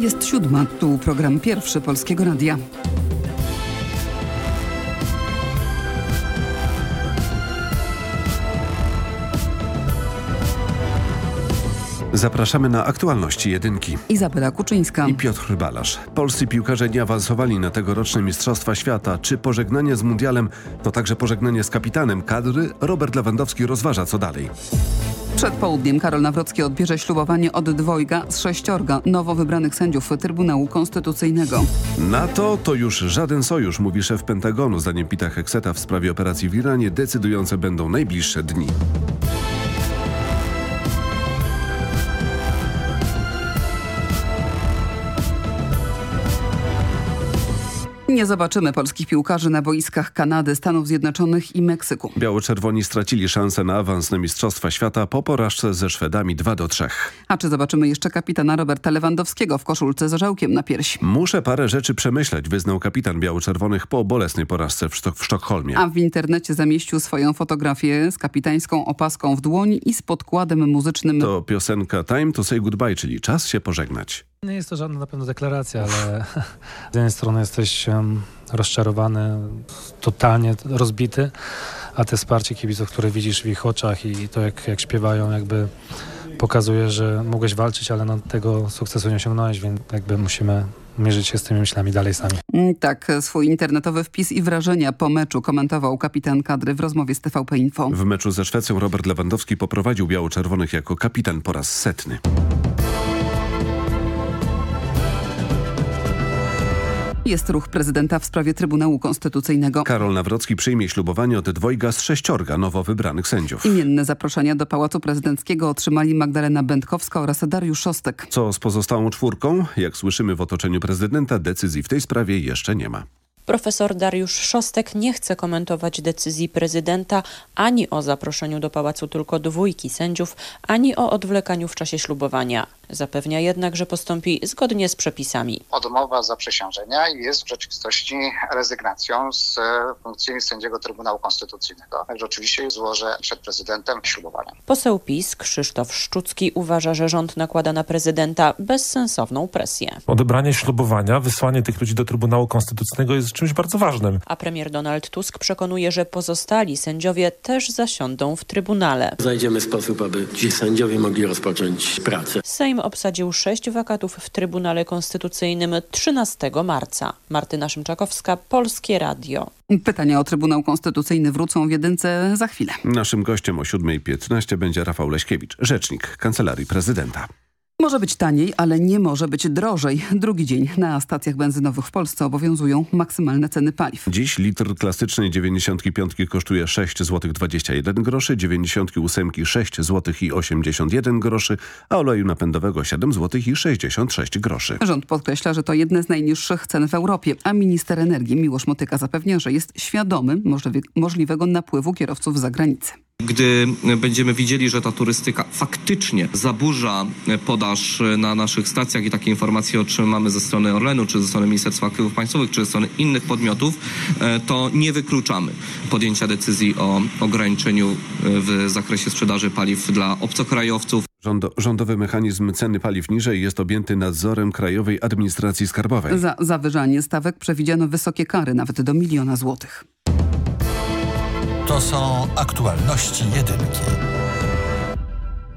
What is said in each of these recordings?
Jest siódma, tu program pierwszy Polskiego Radia. Zapraszamy na aktualności jedynki. Izabela Kuczyńska. I Piotr Balasz. Polscy piłkarze nie awansowali na tegoroczne Mistrzostwa Świata. Czy pożegnanie z mundialem to także pożegnanie z kapitanem kadry? Robert Lewandowski rozważa co dalej. Przed południem Karol Nawrocki odbierze ślubowanie od dwojga z sześciorga nowo wybranych sędziów Trybunału Konstytucyjnego. NATO to już żaden sojusz, mówi szef Pentagonu. Zdaniem Pita Hekseta w sprawie operacji w Iranie decydujące będą najbliższe dni. Nie zobaczymy polskich piłkarzy na boiskach Kanady, Stanów Zjednoczonych i Meksyku. Biało-czerwoni stracili szansę na awans na Mistrzostwa Świata po porażce ze Szwedami 2 do 3. A czy zobaczymy jeszcze kapitana Roberta Lewandowskiego w koszulce z orzełkiem na piersi? Muszę parę rzeczy przemyśleć, wyznał kapitan biało-czerwonych po bolesnej porażce w, Sztok w Sztokholmie. A w internecie zamieścił swoją fotografię z kapitańską opaską w dłoni i z podkładem muzycznym. To piosenka Time to say goodbye, czyli czas się pożegnać. Nie jest to żadna na pewno deklaracja, ale z jednej strony jesteś rozczarowany, totalnie rozbity, a te wsparcie kibiców, które widzisz w ich oczach i to jak, jak śpiewają jakby pokazuje, że mogłeś walczyć, ale no, tego sukcesu nie osiągnąłeś, więc jakby musimy mierzyć się z tymi myślami dalej sami. Tak, swój internetowy wpis i wrażenia po meczu komentował kapitan kadry w rozmowie z TVP Info. W meczu ze Szwecją Robert Lewandowski poprowadził biało-czerwonych jako kapitan po raz setny. Jest ruch prezydenta w sprawie Trybunału Konstytucyjnego. Karol Nawrocki przyjmie ślubowanie od dwojga z sześciorga nowo wybranych sędziów. Imienne zaproszenia do Pałacu Prezydenckiego otrzymali Magdalena Będkowska oraz Dariusz Szostek. Co z pozostałą czwórką? Jak słyszymy w otoczeniu prezydenta, decyzji w tej sprawie jeszcze nie ma. Profesor Dariusz Szostek nie chce komentować decyzji prezydenta ani o zaproszeniu do pałacu tylko dwójki sędziów, ani o odwlekaniu w czasie ślubowania. Zapewnia jednak, że postąpi zgodnie z przepisami. Odmowa zaprzysiężenia jest w rzeczywistości rezygnacją z funkcji sędziego Trybunału Konstytucyjnego. Także oczywiście złożę przed prezydentem ślubowanie. Poseł PiS Krzysztof Szczucki uważa, że rząd nakłada na prezydenta bezsensowną presję. Odebranie ślubowania, wysłanie tych ludzi do Trybunału Konstytucyjnego jest czymś bardzo ważnym. A premier Donald Tusk przekonuje, że pozostali sędziowie też zasiądą w Trybunale. Znajdziemy sposób, aby ci sędziowie mogli rozpocząć pracę. Sejm obsadził sześć wakatów w Trybunale Konstytucyjnym 13 marca. Martyna Szymczakowska, Polskie Radio. Pytania o Trybunał Konstytucyjny wrócą w jedynce za chwilę. Naszym gościem o 7.15 będzie Rafał Leśkiewicz, rzecznik Kancelarii Prezydenta. Może być taniej, ale nie może być drożej. Drugi dzień na stacjach benzynowych w Polsce obowiązują maksymalne ceny paliw. Dziś litr klasycznej 95 kosztuje 6 zł 21 groszy, 98 6 zł i 81 groszy, a oleju napędowego 7 zł i 66 groszy. Rząd podkreśla, że to jedne z najniższych cen w Europie, a minister energii Miłosz Motyka zapewnia, że jest świadomy możliwego napływu kierowców za granicę. Gdy będziemy widzieli, że ta turystyka faktycznie zaburza podaż na naszych stacjach i takie informacje otrzymamy ze strony Orlenu, czy ze strony Ministerstwa Aktywów Państwowych, czy ze strony innych podmiotów, to nie wykluczamy podjęcia decyzji o ograniczeniu w zakresie sprzedaży paliw dla obcokrajowców. Rząd, rządowy mechanizm ceny paliw niżej jest objęty nadzorem Krajowej Administracji Skarbowej. Za zawyżanie stawek przewidziano wysokie kary, nawet do miliona złotych. To są aktualności jedynki.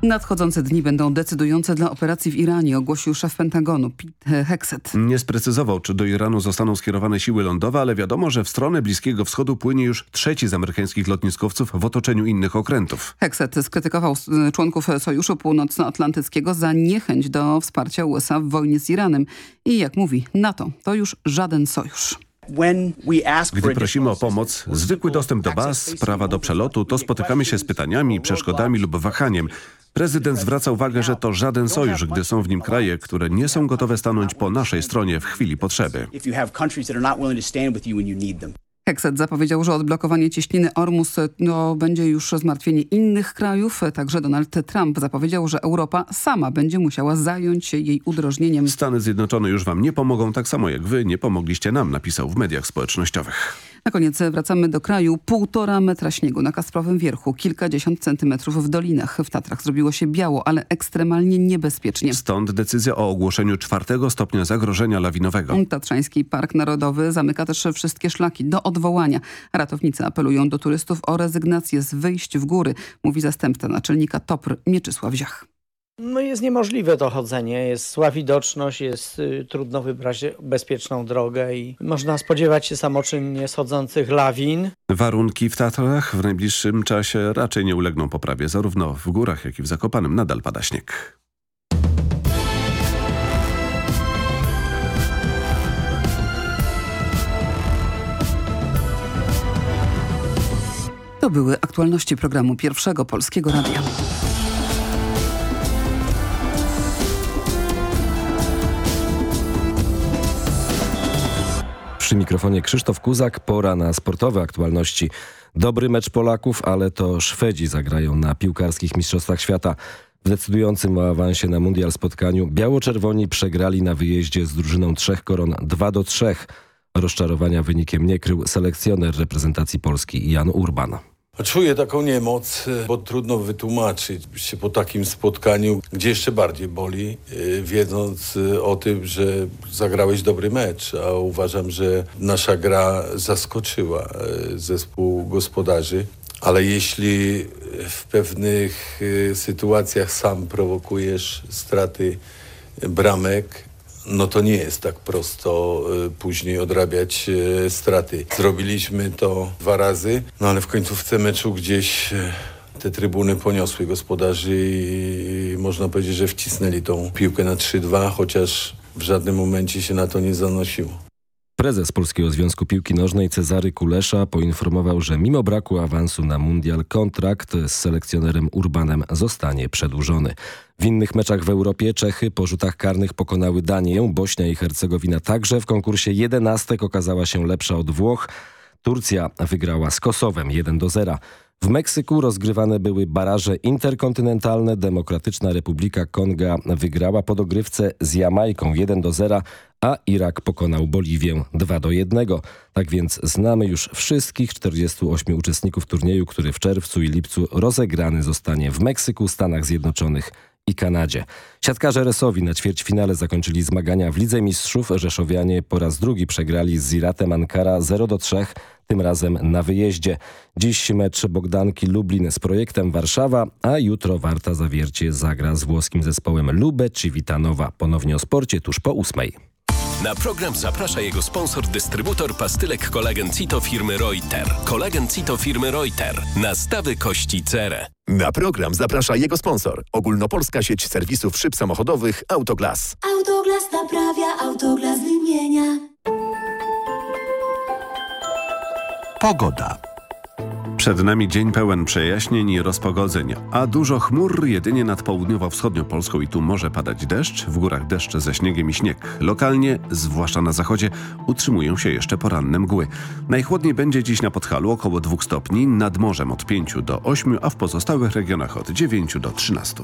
Nadchodzące dni będą decydujące dla operacji w Iranie, ogłosił szef Pentagonu Pete Hexet. Nie sprecyzował, czy do Iranu zostaną skierowane siły lądowe, ale wiadomo, że w stronę Bliskiego Wschodu płynie już trzeci z amerykańskich lotniskowców w otoczeniu innych okrętów. Hexet skrytykował członków Sojuszu Północnoatlantyckiego za niechęć do wsparcia USA w wojnie z Iranem. I jak mówi NATO, to już żaden sojusz. Gdy prosimy o pomoc, zwykły dostęp do baz, prawa do przelotu, to spotykamy się z pytaniami, przeszkodami lub wahaniem. Prezydent zwraca uwagę, że to żaden sojusz, gdy są w nim kraje, które nie są gotowe stanąć po naszej stronie w chwili potrzeby. Hekset zapowiedział, że odblokowanie cieśniny Ormus no, będzie już zmartwienie innych krajów. Także Donald Trump zapowiedział, że Europa sama będzie musiała zająć się jej udrożnieniem. Stany Zjednoczone już wam nie pomogą, tak samo jak wy nie pomogliście nam, napisał w mediach społecznościowych. Na koniec wracamy do kraju. Półtora metra śniegu na Kasprowym Wierchu, kilkadziesiąt centymetrów w dolinach. W Tatrach zrobiło się biało, ale ekstremalnie niebezpiecznie. Stąd decyzja o ogłoszeniu czwartego stopnia zagrożenia lawinowego. Tatrzański Park Narodowy zamyka też wszystkie szlaki do odwołania. Ratownicy apelują do turystów o rezygnację z wyjść w góry, mówi zastępca naczelnika TOPR Mieczysław Ziach. No jest niemożliwe to chodzenie, jest sła widoczność, jest y, trudno wybrać bezpieczną drogę i można spodziewać się samoczynnie schodzących lawin. Warunki w Tatrach w najbliższym czasie raczej nie ulegną poprawie. Zarówno w górach, jak i w Zakopanem nadal pada śnieg. To były aktualności programu Pierwszego Polskiego Radia. Przy mikrofonie Krzysztof Kuzak, pora na sportowe aktualności. Dobry mecz Polaków, ale to Szwedzi zagrają na piłkarskich Mistrzostwach Świata. W decydującym o awansie na mundial spotkaniu biało-czerwoni przegrali na wyjeździe z drużyną trzech koron 2 do 3. Rozczarowania wynikiem nie krył selekcjoner reprezentacji Polski Jan Urban. Czuję taką niemoc, bo trudno wytłumaczyć się po takim spotkaniu, gdzie jeszcze bardziej boli, wiedząc o tym, że zagrałeś dobry mecz, a uważam, że nasza gra zaskoczyła zespół gospodarzy. Ale jeśli w pewnych sytuacjach sam prowokujesz straty bramek, no to nie jest tak prosto y, później odrabiać y, straty. Zrobiliśmy to dwa razy, no ale w końcówce meczu gdzieś y, te trybuny poniosły gospodarzy i można powiedzieć, że wcisnęli tą piłkę na 3-2, chociaż w żadnym momencie się na to nie zanosiło. Prezes Polskiego Związku Piłki Nożnej Cezary Kulesza poinformował, że mimo braku awansu na mundial kontrakt z selekcjonerem Urbanem zostanie przedłużony. W innych meczach w Europie Czechy po rzutach karnych pokonały Danię, Bośnia i Hercegowina także. W konkursie 11 okazała się lepsza od Włoch. Turcja wygrała z Kosowem 1 do 0. W Meksyku rozgrywane były baraże interkontynentalne. Demokratyczna Republika Konga wygrała po dogrywce z Jamajką 1 do 0, a Irak pokonał Boliwię 2 do 1. Tak więc znamy już wszystkich 48 uczestników turnieju, który w czerwcu i lipcu rozegrany zostanie w Meksyku, Stanach Zjednoczonych i Kanadzie. Siatkarze Resowi na ćwierćfinale zakończyli zmagania w Lidze Mistrzów. Rzeszowianie po raz drugi przegrali z Ziratem Ankara 0 do 3, tym razem na wyjeździe. Dziś mecz Bogdanki Lublin z projektem Warszawa, a jutro Warta Zawiercie zagra z włoskim zespołem Lube Civitanowa. Ponownie o sporcie tuż po ósmej. Na program zaprasza jego sponsor, dystrybutor pastylek kolagen Cito firmy Reuter. Kolagen Cito firmy Reuter. Nastawy kości cerę. Na program zaprasza jego sponsor. Ogólnopolska sieć serwisów szyb samochodowych Autoglas. Autoglas naprawia, Autoglas wymienia. Pogoda. Przed nami dzień pełen przejaśnień i rozpogodzeń, a dużo chmur jedynie nad południowo-wschodnią Polską i tu może padać deszcz, w górach deszcz ze śniegiem i śnieg. Lokalnie, zwłaszcza na zachodzie, utrzymują się jeszcze poranne mgły. Najchłodniej będzie dziś na Podhalu około 2 stopni, nad morzem od 5 do 8, a w pozostałych regionach od 9 do 13.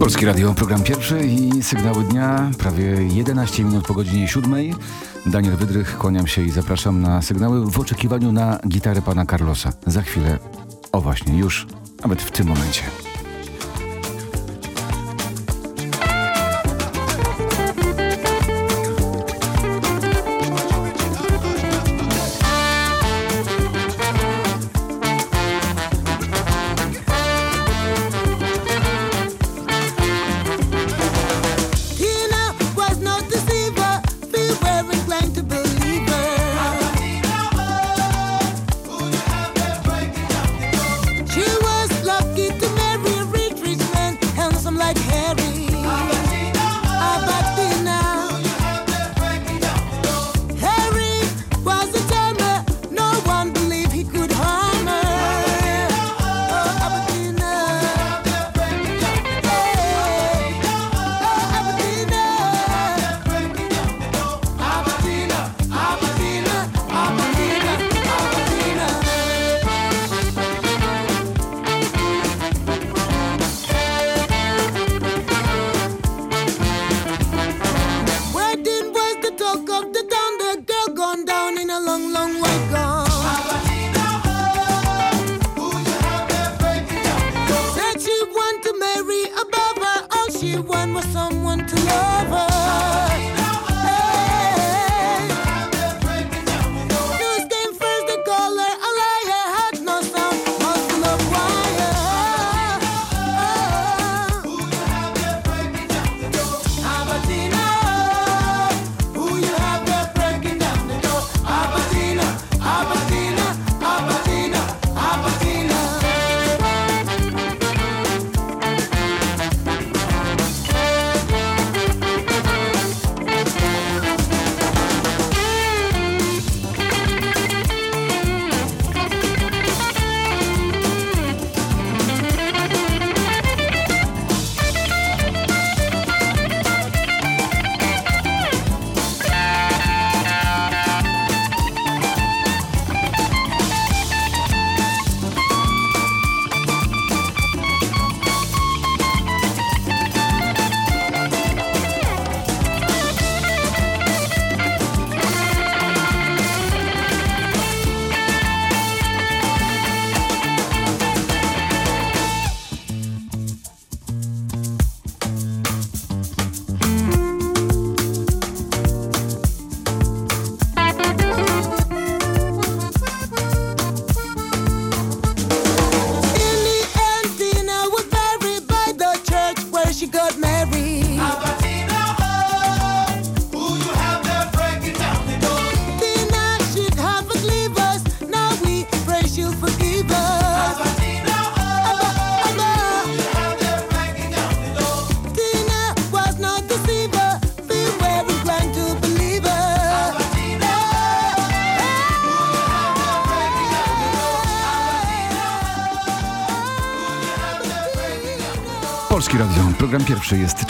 Polskie Radio, program pierwszy i sygnały dnia, prawie 11 minut po godzinie 7. Daniel Wydrych, kłaniam się i zapraszam na sygnały w oczekiwaniu na gitarę pana Carlosa. Za chwilę, o właśnie, już, nawet w tym momencie.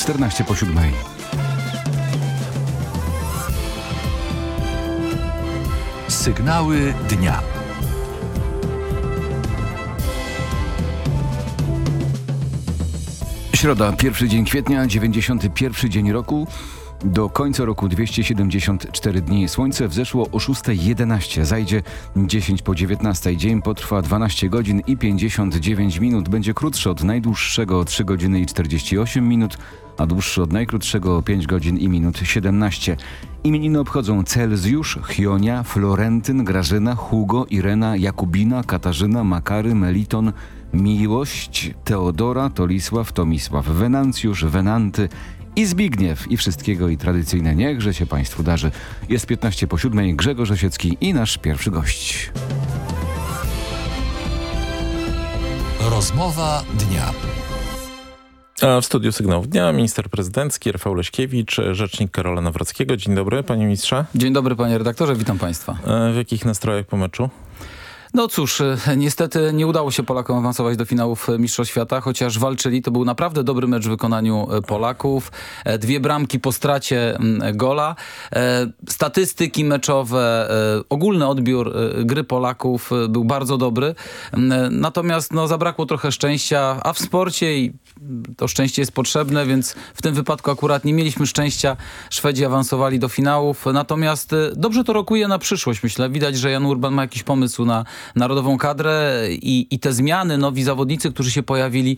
14 po 7. Sygnały dnia. Środa, pierwszy dzień kwietnia, 91 dzień roku. Do końca roku 274 dni. Słońce wzeszło o 6.11, zajdzie 10 po 19. Dzień potrwa 12 godzin i 59 minut. Będzie krótszy od najdłuższego 3 godziny i 48 minut, a dłuższy od najkrótszego 5 godzin i minut 17. Imieniny obchodzą Celsjusz, Chionia, Florentyn, Grażyna, Hugo, Irena, Jakubina, Katarzyna, Makary, Meliton, Miłość, Teodora, Tolisław, Tomisław, Wenancjusz, Wenanty i Zbigniew. I wszystkiego i tradycyjne niechże się Państwu darzy. Jest 15 po 7, Grzegorz Osiecki i nasz pierwszy gość. Rozmowa dnia. A w studiu Sygnałów Dnia minister prezydencki Rafał Leśkiewicz, rzecznik Karola Nawrockiego. Dzień dobry, panie ministrze. Dzień dobry, panie redaktorze, witam państwa. E, W jakich nastrojach po meczu? No cóż, e, niestety nie udało się Polakom awansować do finałów e, Mistrzostw Świata, chociaż walczyli. To był naprawdę dobry mecz w wykonaniu e, Polaków. Dwie bramki po stracie gola. Statystyki meczowe, ogólny odbiór gry Polaków był bardzo dobry. Natomiast no, zabrakło trochę szczęścia, a w sporcie i to szczęście jest potrzebne, więc w tym wypadku akurat nie mieliśmy szczęścia. Szwedzi awansowali do finałów, natomiast dobrze to rokuje na przyszłość. Myślę, widać, że Jan Urban ma jakiś pomysł na narodową kadrę i, i te zmiany, nowi zawodnicy, którzy się pojawili,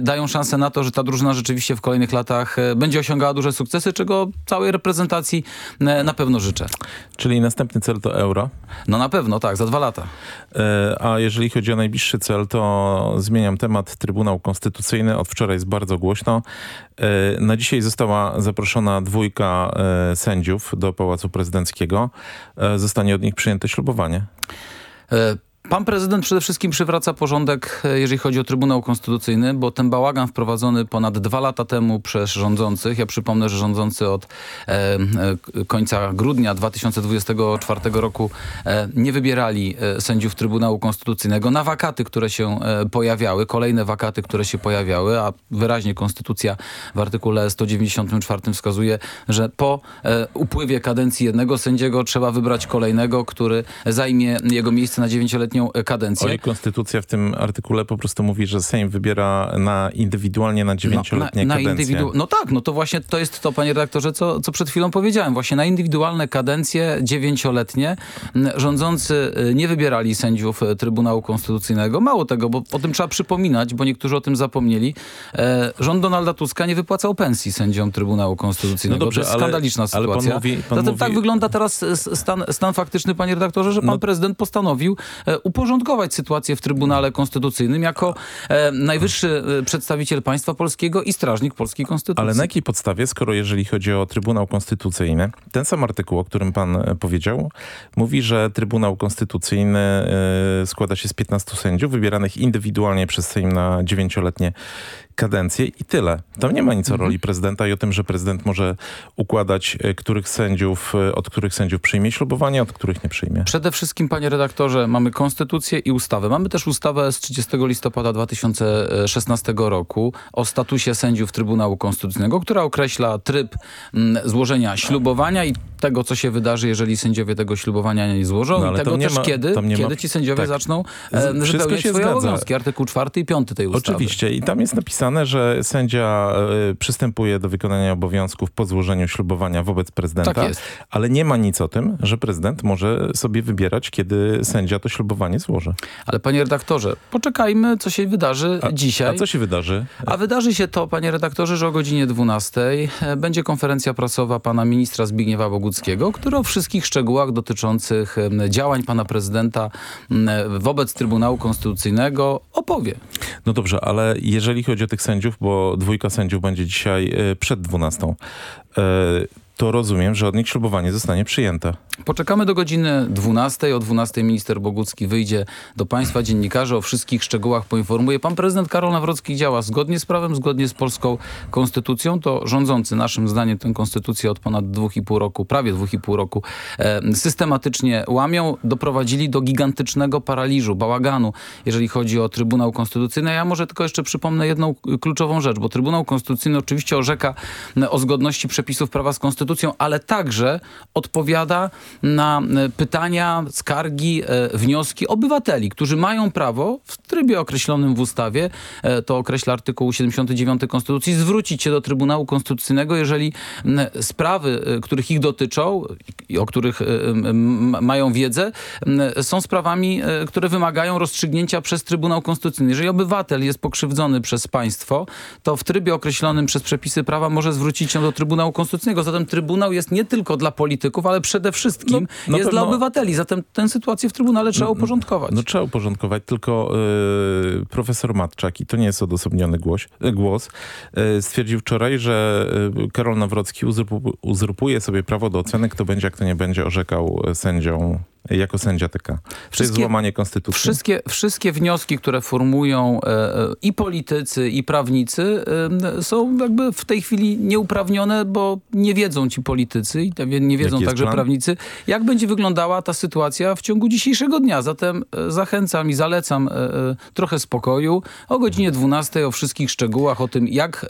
dają szansę na to, że ta drużyna rzeczywiście w kolejnych latach e, będzie osiągała duże sukcesy, czego całej reprezentacji na pewno życzę. Czyli następny cel to euro? No na pewno, tak, za dwa lata. E, A jeżeli chodzi o najbliższy cel, to zmieniam temat. Trybunał Konstytucyjny od wczoraj jest bardzo głośno. E, Na dzisiaj została zaproszona dwójka sędziów do Pałacu Prezydenckiego. Zostanie od nich przyjęte ślubowanie. uh, Pan prezydent przede wszystkim przywraca porządek, e, jeżeli chodzi o Trybunał Konstytucyjny, bo ten bałagan wprowadzony ponad dwa lata temu przez rządzących, ja przypomnę, że rządzący od e, e, końca grudnia 2024 roku e, nie wybierali e, sędziów Trybunału Konstytucyjnego na wakaty, które się pojawiały, kolejne wakaty, które się pojawiały, a wyraźnie Konstytucja w artykule 194 wskazuje, że po e, upływie kadencji jednego sędziego trzeba wybrać kolejnego, który zajmie jego miejsce na dziewięcioletnią kadencję. Oj, konstytucja w tym artykule po prostu mówi, że Sejm wybiera na indywidualnie na dziewięcioletnie na, na kadencje. No tak, no to właśnie to jest to, panie redaktorze, co, co przed chwilą powiedziałem. Właśnie na indywidualne kadencje dziewięcioletnie rządzący y, nie wybierali sędziów y, Trybunału Konstytucyjnego. Mało tego, bo o tym trzeba przypominać, bo niektórzy o tym zapomnieli. E, rząd Donalda Tuska nie wypłacał pensji sędziom Trybunału Konstytucyjnego. No dobrze, to jest ale- skandaliczna ale pan sytuacja. mówi- pan Zatem mówi- tak wygląda teraz stan, stan faktyczny, panie redaktorze, że pan No- prezydent postanowił e, uporządkować sytuację w Trybunale Konstytucyjnym jako e, najwyższy e, przedstawiciel państwa polskiego i strażnik polskiej konstytucji. Ale na jakiej podstawie, skoro jeżeli chodzi o Trybunał Konstytucyjny, ten sam artykuł, o którym pan e, powiedział, mówi, że Trybunał Konstytucyjny e, składa się z 15 sędziów wybieranych indywidualnie przez Sejm na dziewięcioletnie kadencje i tyle. Tam nie ma nic o roli prezydenta i o tym, że prezydent może układać, e, których sędziów, e, od których sędziów przyjmie ślubowanie, od których nie przyjmie. Przede wszystkim, panie redaktorze, mamy konstytucję i ustawę. Mamy też ustawę z 30 listopada 2016 roku o statusie sędziów Trybunału Konstytucyjnego, która określa tryb mm, złożenia ślubowania i tego, co się wydarzy, jeżeli sędziowie tego ślubowania nie złożą No, i tego też, ma- kiedy, nie ma- kiedy ci sędziowie tak. zaczną e, wypełniać swoje zgadza. obowiązki. Artykuł 4 i 5 tej ustawy. Oczywiście i tam jest napisane, że sędzia e, przystępuje do wykonania obowiązków po złożeniu ślubowania wobec prezydenta, Tak jest. ale nie ma nic o tym, że prezydent może sobie wybierać, kiedy sędzia to ślubowanie złoży. Ale panie redaktorze, poczekajmy, co się wydarzy dzisiaj. A co się wydarzy? A wydarzy się to, panie redaktorze, że o godzinie 12 e, będzie konferencja prasowa pana ministra Zbigniewa Boguckiego, który o wszystkich szczegółach dotyczących działań pana prezydenta wobec Trybunału Konstytucyjnego opowie. No dobrze, ale jeżeli chodzi o tych sędziów, bo dwójka sędziów będzie dzisiaj e, przed 12, e, to rozumiem, że od nich ślubowanie zostanie przyjęte. Poczekamy do godziny 12. O 12 minister Bogucki wyjdzie do państwa dziennikarzy, o wszystkich szczegółach poinformuje. Pan prezydent Karol Nawrocki działa zgodnie z prawem, zgodnie z polską konstytucją. To rządzący naszym zdaniem tę konstytucję od ponad 2,5 roku, prawie 2,5 roku e, systematycznie łamią. Doprowadzili do gigantycznego paraliżu, bałaganu, jeżeli chodzi o Trybunał Konstytucyjny. Ja może tylko jeszcze przypomnę jedną kluczową rzecz, bo Trybunał Konstytucyjny oczywiście orzeka e, o zgodności przepisów prawa z konstytucją konstytucją, ale także odpowiada na e, pytania, skargi, e, wnioski obywateli, którzy mają prawo w trybie określonym w ustawie, e, to określa artykuł 79 Konstytucji, zwrócić się do Trybunału Konstytucyjnego, jeżeli sprawy, których ich dotyczą i o których mają wiedzę, są sprawami, które wymagają rozstrzygnięcia przez Trybunał Konstytucyjny. Jeżeli obywatel jest pokrzywdzony przez państwo, to w trybie określonym przez przepisy prawa może zwrócić się do Trybunału Konstytucyjnego. Zatem Trybunał jest nie tylko dla polityków, ale przede wszystkim No, jest dla pewno- obywateli. Zatem tę sytuację w Trybunale trzeba uporządkować. No trzeba uporządkować, tylko y, profesor Matczak, i to nie jest odosobniony głos, głos y, stwierdził wczoraj, że y, Karol Nawrocki uzurpu, uzurpuje sobie prawo do oceny, kto będzie, a kto nie będzie orzekał y, sędzią, y, jako sędzia TK. To jest Wszystkie- złamanie konstytucji? Wszystkie, wszystkie wnioski, które formują e, e, i politycy, i prawnicy e, są jakby w tej chwili nieuprawnione, bo nie wiedzą ci politycy i nie wiedzą Jaki także prawnicy, jak będzie wyglądała ta sytuacja w ciągu dzisiejszego dnia. Zatem e, zachęcam i zalecam e, e, trochę spokoju. O godzinie 12 o wszystkich szczegółach, o tym jak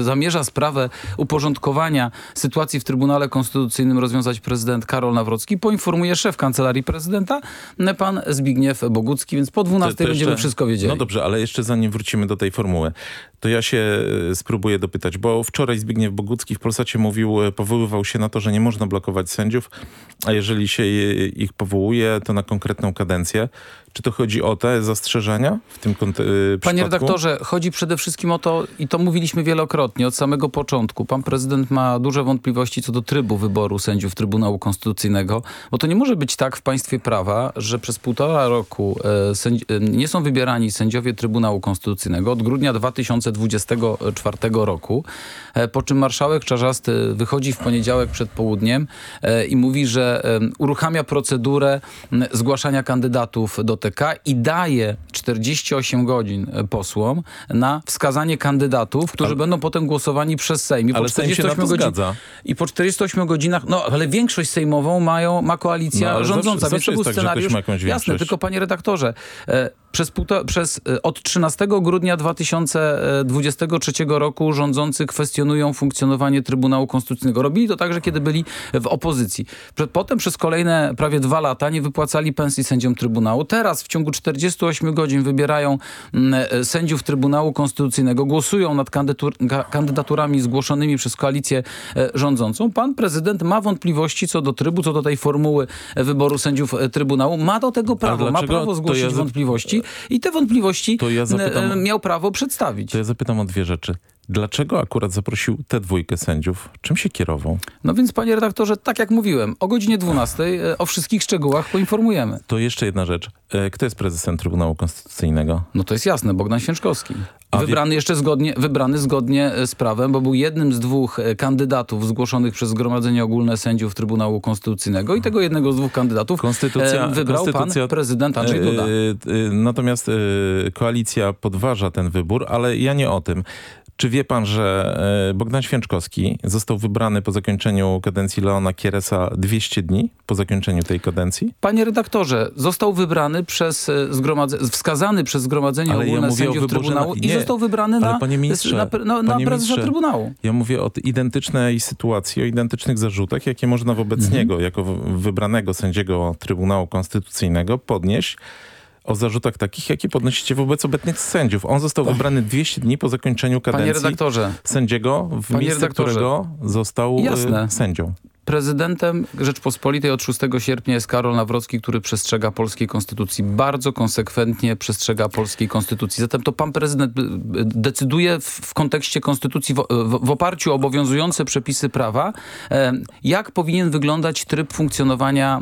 zamierza sprawę uporządkowania sytuacji w Trybunale Konstytucyjnym rozwiązać prezydent Karol Nawrocki, poinformuje szef Kancelarii Prezydenta, e, pan Zbigniew Bogucki, więc po 12 To- to będziemy jeszcze- wszystko wiedzieli. No dobrze, ale jeszcze zanim wrócimy do tej formuły, to ja się e, spróbuję dopytać, bo wczoraj Zbigniew Bogucki w Polsacie mówił, e, powoływał się na to, że nie można blokować sędziów, a jeżeli się ich powołuje, to na konkretną kadencję. Czy to chodzi o te zastrzeżenia w tym e, Panie przypadku? redaktorze, chodzi przede wszystkim o to, i to mówiliśmy wielokrotnie od samego początku. Pan prezydent ma duże wątpliwości co do trybu wyboru sędziów Trybunału Konstytucyjnego, bo to nie może być tak w państwie prawa, że przez półtora roku e, e, nie są wybierani sędziowie Trybunału Konstytucyjnego od grudnia 2024 roku, e, po czym marszałek Czarzasty wychodzi w poniedziałek przed południem i mówi, że uruchamia procedurę zgłaszania kandydatów do I daje 48 godzin e, posłom na wskazanie kandydatów, którzy będą potem głosowani przez Sejm. I Ale Sejm się na to zgadza. I po 48 godzinach, no ale większość sejmową mają, ma koalicja No, ale rządząca, zawsze- więc to zawsze był jest tak, scenariusz. Jasne, tylko panie redaktorze, e, przez, przez e, od 13 grudnia 2023 roku rządzący kwestionują funkcjonowanie Trybunału Konstytucyjnego. Robili to także, kiedy byli w opozycji. Potem przez kolejne prawie dwa lata nie wypłacali pensji sędziom Trybunału. Teraz w ciągu 48 godzin wybierają mm, e, sędziów Trybunału Konstytucyjnego, głosują nad kandydatur, kandydaturami zgłoszonymi przez koalicję e, rządzącą. Pan prezydent ma wątpliwości co do trybu, co do tej formuły e, wyboru sędziów Trybunału. Ma do tego prawo, ma prawo zgłosić za- wątpliwości i te wątpliwości ja zapytam- e, miał prawo przedstawić. To ja zapytam o dwie rzeczy. Dlaczego akurat zaprosił tę dwójkę sędziów? Czym się kierował? No więc panie redaktorze, tak jak mówiłem, o godzinie 12 e, o wszystkich szczegółach poinformujemy. To jeszcze jedna rzecz. E, Kto jest prezesem Trybunału Konstytucyjnego? No to jest jasne, Bogdan Święczkowski. A Wybrany jeszcze zgodnie, wybrany zgodnie e, z prawem, bo był jednym z dwóch kandydatów zgłoszonych przez Zgromadzenie Ogólne Sędziów Trybunału Konstytucyjnego i tego jednego z dwóch kandydatów Konstytucja, wybrał konstytucja, pan prezydent Andrzej Duda. Natomiast koalicja podważa ten wybór, ale ja nie o tym. Czy wie pan, że e, Bogdan Święczkowski został wybrany po zakończeniu kadencji Leona Kieresa 200 dni po zakończeniu tej kadencji? Panie redaktorze, został wybrany przez e, zgromadze- wskazany przez Zgromadzenie Ale ja Ogólne o Sędziów Trybunału na- i nie, został wybrany na, panie ministrze, na, na, na panie prezesa Trybunału. Ja mówię o identycznej sytuacji, o identycznych zarzutach, jakie można wobec Mhm. niego, jako wybranego sędziego Trybunału Konstytucyjnego podnieść o zarzutach takich, jakie podnosicie wobec obecnych sędziów. On został wybrany 200 dni po zakończeniu kadencji sędziego, w Panie miejsce którego został e, jasne. sędzią. Prezydentem Rzeczpospolitej od 6 sierpnia jest Karol Nawrocki, który przestrzega polskiej konstytucji. Bardzo konsekwentnie przestrzega polskiej konstytucji. Zatem to pan prezydent y, decyduje w, w kontekście konstytucji, w, w, w oparciu o obowiązujące przepisy prawa, e, jak powinien wyglądać tryb funkcjonowania,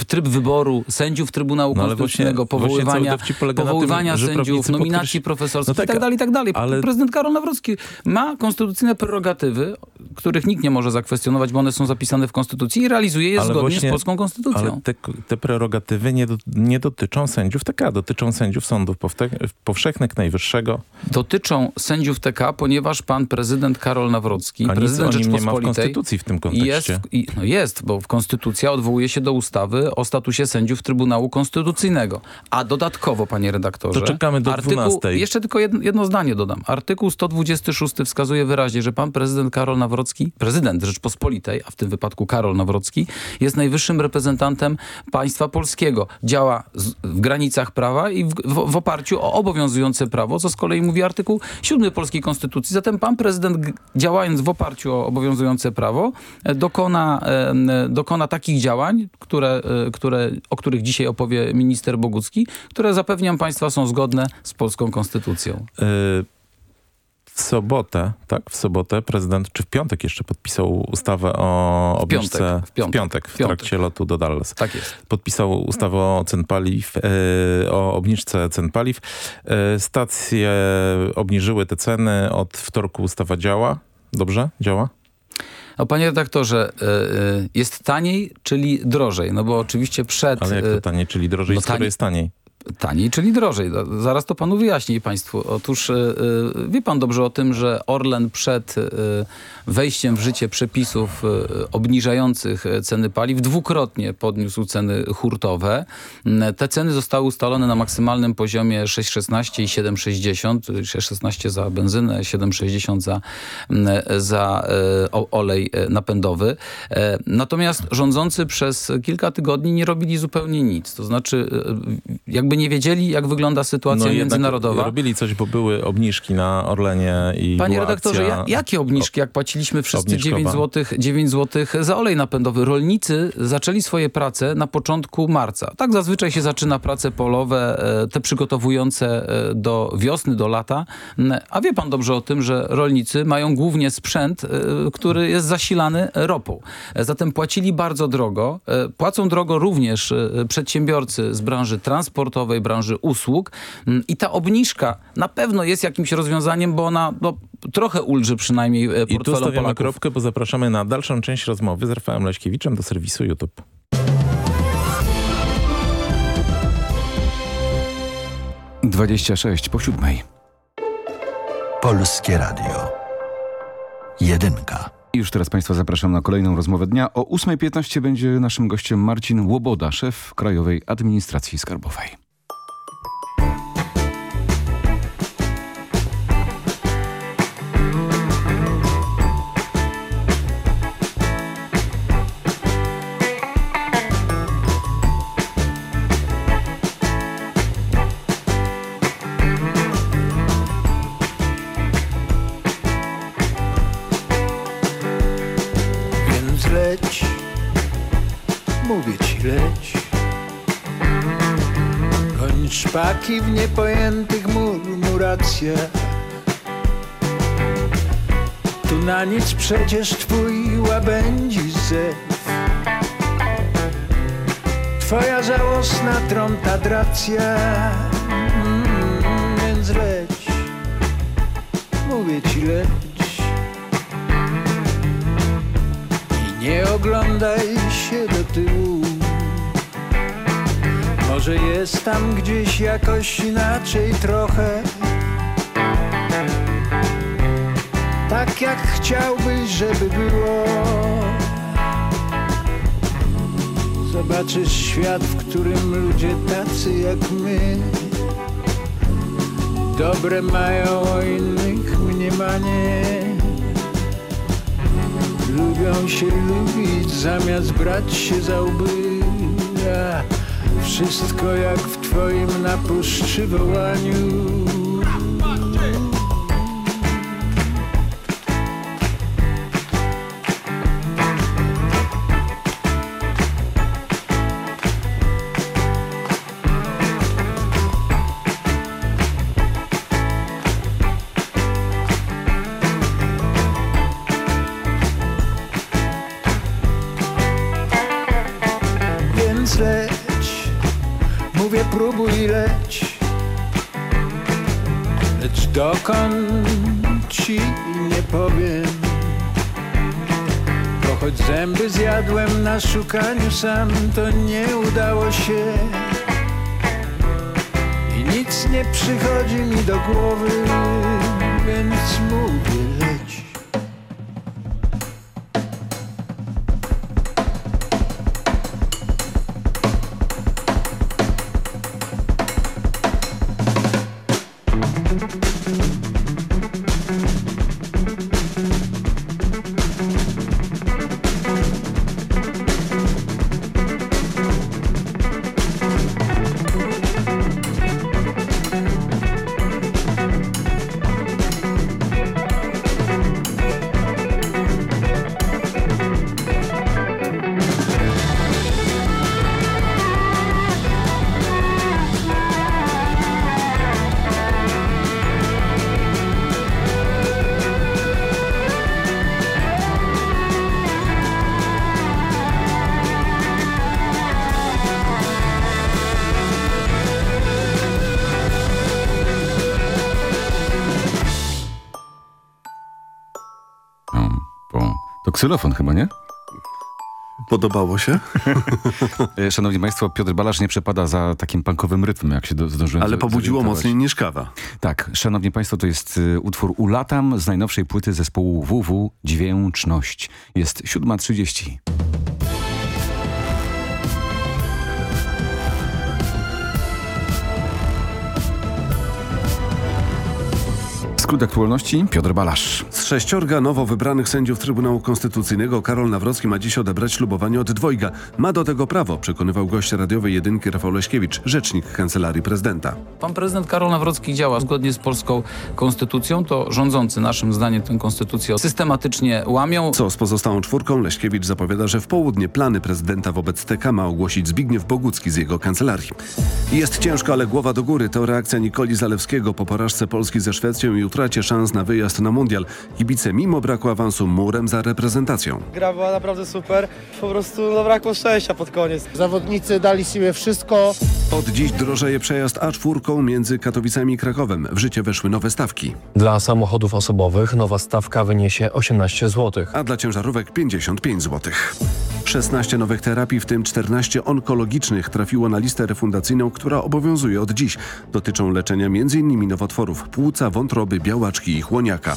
e, tryb wyboru sędziów Trybunału No Konstytucyjnego, właśnie- właśnie powoływania, tym, powoływania że sędziów, nominacji podkreś- profesorskich No tak, tak dalej, i tak dalej. ale- Prezydent Karol Nawrocki ma konstytucyjne prerogatywy, których nikt nie może zakwestionować, bo one są zapisane w Konstytucji i realizuje je Ale zgodnie właśnie- z polską konstytucją. Ale te, te prerogatywy nie, do, nie dotyczą sędziów TK, dotyczą sędziów sądów powszechnych, najwyższego. Dotyczą sędziów TK, ponieważ pan prezydent Karol Nawrocki, A nic prezydent o nim nie ma w Rzeczpospolitej... Konstytucji w tym kontekście. Jest, no jest, bo Konstytucja odwołuje się do ustawy o statusie sędziów Trybunału Konstytucyjnego. A dodatkowo, panie redaktorze... To czekamy do artykuł, 12. Jeszcze tylko jedno, jedno zdanie dodam. Artykuł 126 wskazuje wyraźnie, że pan prezydent Karol Nawrocki, prezydent Rzeczpospolitej, a w tym wypadku Karol Nawrocki, jest najwyższym reprezentantem państwa polskiego. Działa w granicach prawa i w, w, w oparciu o obowiązujące prawo, co z kolei mówi artykuł 7 polskiej konstytucji. Zatem pan prezydent, działając w oparciu o obowiązujące prawo, e, dokona, e, dokona takich działań, które, e, które, o których dzisiaj opowie minister Bogucki, które zapewniam państwa są zgodne z polską konstytucją. Y, W sobotę, tak, w sobotę prezydent, czy w piątek jeszcze podpisał ustawę o W piątek, obniżce... w piątek, w, w piątek. trakcie lotu do Dallas. Tak jest. Podpisał ustawę o cen paliw, y, o obniżce cen paliw. Y, Stacje obniżyły te ceny, od wtorku ustawa działa. Dobrze? Działa? No, panie redaktorze, y, y, jest taniej, czyli drożej? No bo oczywiście przed... Ale jak to taniej, czyli drożej, no skoro jest taniej? Taniej, czyli drożej. No, Zaraz to panu wyjaśnię państwu. Otóż y, y, wie pan dobrze o tym, że Orlen przed y, wejściem w życie przepisów obniżających ceny paliw dwukrotnie podniósł ceny hurtowe. Te ceny zostały ustalone na maksymalnym poziomie 6,16 i 7,60. 6,16 za benzynę, 7,60 za, za olej napędowy. E, Natomiast rządzący przez kilka tygodni nie robili zupełnie nic. To znaczy y, jakby nie wiedzieli, jak wygląda sytuacja No międzynarodowa. Robili coś, bo były obniżki na Orlenie i Panie redaktorze, ja, jakie obniżki, jak płaciliśmy wszyscy obniżkowa. 9 zł, 9 zł za olej napędowy? Rolnicy zaczęli swoje prace na początku marca. Tak zazwyczaj się zaczyna prace polowe, e, te przygotowujące e, do wiosny, do lata. A wie pan dobrze o tym, że rolnicy mają głównie sprzęt, e, który jest zasilany ropą. Zatem płacili bardzo drogo. Płacą drogo również przedsiębiorcy z branży transportowej, branży usług. M, I ta obniżka na pewno jest jakimś rozwiązaniem, bo ona no, trochę ulży przynajmniej e, I tu portfelom stawiamy Polaków. kropkę, bo zapraszamy na dalszą część rozmowy z Rafałem Leśkiewiczem do serwisu YouTube. Dwadzieścia sześć po siódmej. Polskie Radio. Jedynka. Już teraz Państwa zapraszam na kolejną rozmowę dnia. O 8.15 będzie naszym gościem Marcin Łoboda, szef Krajowej Administracji Skarbowej. Szpaki w niepojętych murmuracjach Tu na nic przecież twój łabędzi zew. Twoja żałosna trątadracja. Mm, Więc leć, mówię ci leć. I nie oglądaj się do tyłu Może jest tam gdzieś jakoś inaczej trochę? Tak jak chciałbyś, żeby było. Zobaczysz świat, w którym ludzie tacy jak my. Dobre mają o innych mniemanie. Lubią się lubić zamiast brać się za łby Wszystko jak w twoim na puszczy wołaniu szukaniu sam To nie udało się. I nic nie przychodzi mi do głowy Więc mówię To ksylofon chyba, nie? Podobało się? E, Szanowni Państwo, Piotr Balasz nie przepada za takim punkowym rytmem, jak się do, zdążyłem Ale pobudziło mocniej niż kawa. Tak, Szanowni Państwo, to jest y, utwór Ulatam z najnowszej płyty zespołu WW Dźwięczność. Jest 7.30. Skrót aktualności Piotr Balasz. Z sześciorga nowo wybranych sędziów Trybunału Konstytucyjnego Karol Nawrocki ma dziś odebrać ślubowanie od dwojga. Ma do tego prawo, przekonywał gość radiowej jedynki Rafał Leśkiewicz, rzecznik Kancelarii Prezydenta. Pan prezydent Karol Nawrocki działa zgodnie z polską konstytucją. To rządzący naszym zdaniem tę konstytucję systematycznie łamią. Co z pozostałą czwórką? Leśkiewicz zapowiada, że w południe plany prezydenta wobec TK ma ogłosić Zbigniew Bogucki z jego kancelarii. Jest ciężko, ale głowa do góry. To reakcja Nikoli Zalewskiego po porażce Polski ze Szwecją i utracie szans na wyjazd na mundial. Kibice mimo braku awansu murem za reprezentacją. Gra była naprawdę super. Po prostu no, brakło szczęścia pod koniec. Zawodnicy dali siebie wszystko. Od dziś drożeje przejazd A4 między Katowicami i Krakowem. W życie weszły nowe stawki, Dla samochodów osobowych nowa stawka wyniesie 18 zł. a dla ciężarówek 55 zł. 16 nowych terapii, w tym 14 onkologicznych, trafiło na listę refundacyjną, która obowiązuje od dziś. Dotyczą leczenia m.in. nowotworów płuca, wątroby, białaczki i chłoniaka.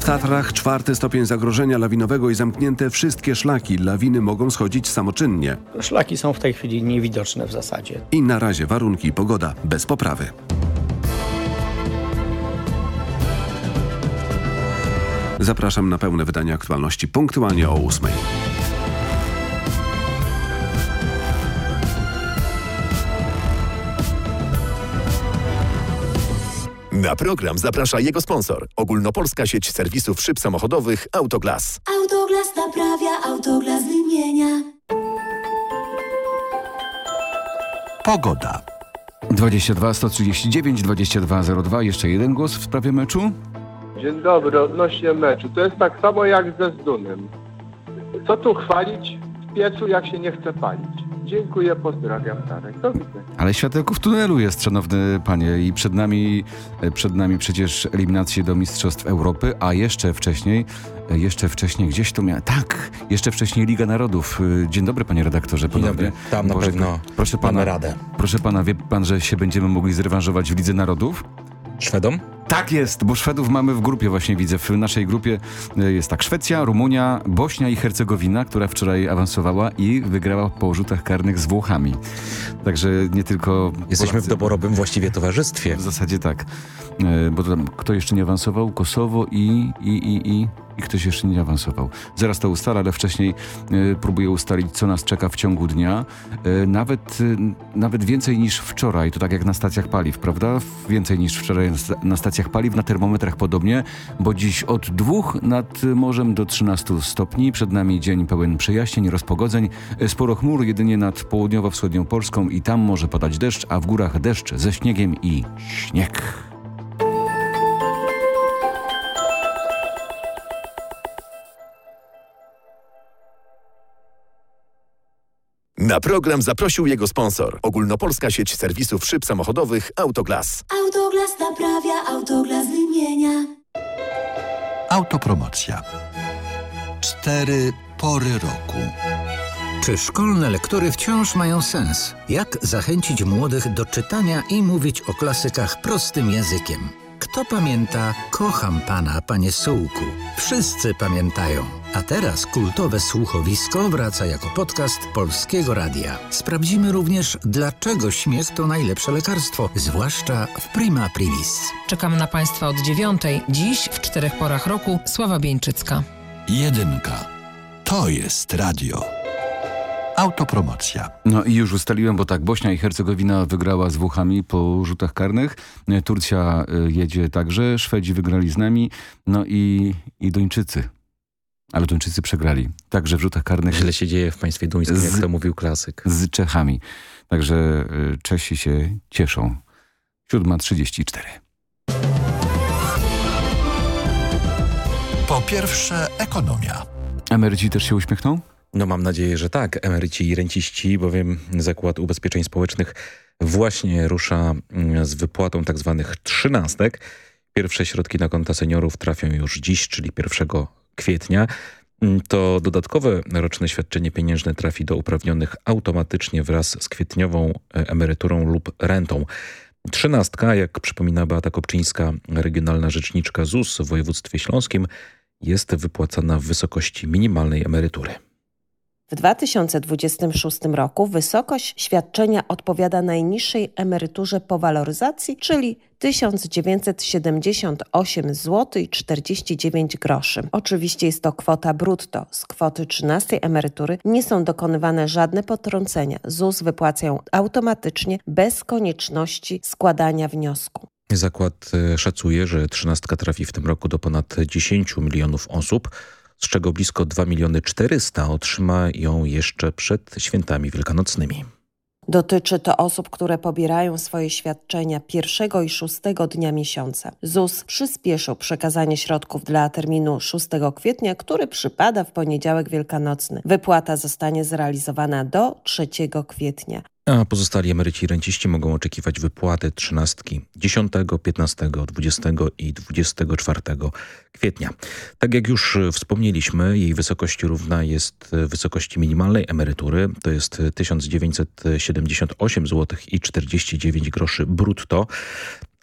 W Tatrach czwarty stopień zagrożenia lawinowego i zamknięte wszystkie szlaki. Lawiny mogą schodzić samoczynnie. Szlaki są w tej chwili niewidoczne w zasadzie. I na razie warunki i pogoda bez poprawy. Zapraszam na pełne wydanie aktualności punktualnie o 8. Na program zaprasza jego sponsor. Ogólnopolska sieć serwisów szyb samochodowych Autoglas. Autoglas naprawia, autoglas wymienia. Pogoda. 22 139 2202. Jeszcze jeden głos w sprawie meczu. Dzień dobry, odnośnie meczu. To jest tak samo jak ze Zdunem. Co tu chwalić w piecu, jak się nie chce palić? Dziękuję, pozdrawiam, Darek. Do widzenia. Ale światełko w tunelu jest, szanowny panie, i przed nami, e, przed nami przecież eliminacje do Mistrzostw Europy, a jeszcze wcześniej, e, jeszcze wcześniej gdzieś to miałem, tak, jeszcze wcześniej Liga Narodów. E, Dzień dobry, panie redaktorze, ponownie. dobry. Tam na pewno proszę pana, mamy radę. Proszę pana, wie pan, że się będziemy mogli zrewanżować w Lidze Narodów? Szwedom? Tak jest, bo Szwedów mamy w grupie właśnie, widzę. W naszej grupie e, jest tak Szwecja, Rumunia, Bośnia i Hercegowina, która wczoraj awansowała i wygrała po rzutach karnych z Włochami. Także nie tylko... Jesteśmy w doborowym właściwie towarzystwie. W zasadzie tak. E, Bo tam kto jeszcze nie awansował? Kosowo i, i, i, i, i ktoś jeszcze nie awansował. Zaraz to ustala, ale wcześniej e, próbuję ustalić, co nas czeka w ciągu dnia. E, Nawet, e, nawet więcej niż wczoraj, to tak jak na stacjach paliw, prawda? Więcej niż wczoraj na sta- na stacjach paliw, na termometrach podobnie, bo dziś od dwóch nad morzem do 13 stopni. Przed nami dzień pełen przejaśnień, rozpogodzeń. Sporo chmur jedynie nad południowo-wschodnią Polską i tam może padać deszcz, a w górach deszcz ze śniegiem i śnieg. Na program zaprosił jego sponsor. Ogólnopolska sieć serwisów szyb samochodowych Autoglas. Autoglas naprawia, autoglas wymienia. Autopromocja. Cztery pory roku. Czy szkolne lektury wciąż mają sens? Jak zachęcić młodych do czytania i mówić o klasykach prostym językiem? Kto pamięta Kocham Pana, Panie Sułku? Wszyscy pamiętają. A teraz kultowe słuchowisko wraca jako podcast Polskiego Radia. Sprawdzimy również, dlaczego śmiech to najlepsze lekarstwo, zwłaszcza w Prima Privis. Czekam na Państwa od dziewiątej. Dziś w czterech porach roku Sława Bieńczycka. Jedynka. To jest radio. Autopromocja. No i już ustaliłem, bo tak, Bośnia i Hercegowina wygrała z Włochami po rzutach karnych. Turcja e, jedzie także, Szwedzi wygrali z nami, no i, i Duńczycy. Ale Duńczycy przegrali. Także w rzutach karnych. Źle się dzieje w państwie duńskim, jak to mówił klasyk. Z Czechami. Także e, Czesi się cieszą. 7.34. Po pierwsze, ekonomia. Emeryci też się uśmiechną? No mam nadzieję, że tak. Emeryci i renciści, bowiem Zakład Ubezpieczeń Społecznych właśnie rusza mm, z wypłatą tak zwanych trzynastek. Pierwsze środki na konta seniorów trafią już dziś, czyli 1 kwietnia. Mm, To dodatkowe roczne świadczenie pieniężne trafi do uprawnionych automatycznie wraz z kwietniową e, emeryturą lub rentą. Trzynastka, jak przypomina Beata Kopczyńska, regionalna rzeczniczka ZUS w województwie śląskim, jest wypłacana w wysokości minimalnej emerytury. W 2026 roku wysokość świadczenia odpowiada najniższej emeryturze po waloryzacji, czyli 1978 zł i 49 groszy. Oczywiście jest to kwota brutto. Z kwoty 13 emerytury nie są dokonywane żadne potrącenia. ZUS wypłaca ją automatycznie bez konieczności składania wniosku. Zakład e, szacuje, że trzynastka trafi w tym roku do ponad 10 milionów osób, z czego blisko 2 miliony 400 otrzyma ją jeszcze przed świętami wielkanocnymi. Dotyczy to osób, które pobierają swoje świadczenia pierwszego i szóstego dnia miesiąca. ZUS przyspieszył przekazanie środków dla terminu 6 kwietnia, który przypada w poniedziałek wielkanocny. Wypłata zostanie zrealizowana do 3 kwietnia. A pozostali emeryci i renciści mogą oczekiwać wypłaty trzynastki 10, 15, 20 i 24 kwietnia. Tak jak już wspomnieliśmy, jej wysokość równa jest wysokości minimalnej emerytury, to jest 1978 zł i 49 groszy brutto.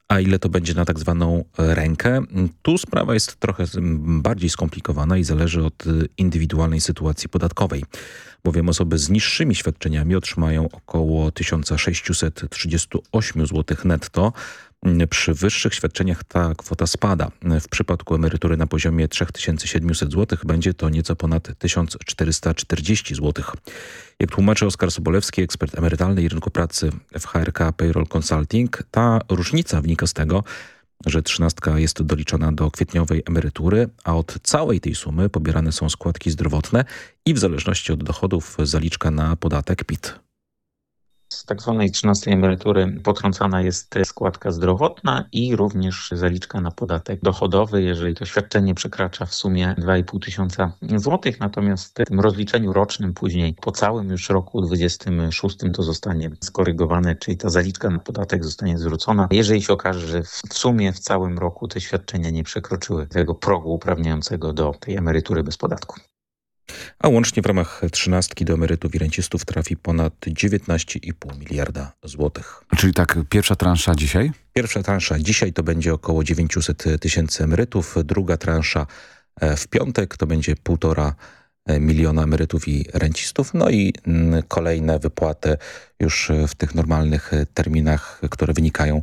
A ile to będzie na tak zwaną rękę? Tu sprawa jest trochę bardziej skomplikowana i zależy od indywidualnej sytuacji podatkowej. Bowiem osoby z niższymi świadczeniami otrzymają około 1638 zł netto. Przy wyższych świadczeniach ta kwota spada. W przypadku emerytury na poziomie 3700 zł będzie to nieco ponad 1440 zł. Jak tłumaczy Oskar Sobolewski, ekspert emerytalny i rynku pracy w HRK Payroll Consulting, ta różnica wynika z tego, że trzynastka jest doliczona do kwietniowej emerytury, a od całej tej sumy pobierane są składki zdrowotne i w zależności od dochodów zaliczka na podatek PIT. Z tak zwanej 13 emerytury potrącana jest składka zdrowotna i również zaliczka na podatek dochodowy, jeżeli to świadczenie przekracza w sumie 2,5 tysiąca złotych. Natomiast w tym rozliczeniu rocznym później po całym już roku 26 to zostanie skorygowane, czyli ta zaliczka na podatek zostanie zwrócona. Jeżeli się okaże, że w sumie w całym roku te świadczenia nie przekroczyły tego progu uprawniającego do tej emerytury bez podatku. A łącznie w ramach trzynastki do emerytów i rencistów trafi ponad 19,5 miliarda złotych. Czyli tak, pierwsza transza dzisiaj? Pierwsza transza dzisiaj to będzie około 900 tysięcy emerytów, druga transza e, w piątek to będzie półtora e, miliona emerytów i rencistów, no i mm, kolejne wypłaty już w tych normalnych e, terminach, które wynikają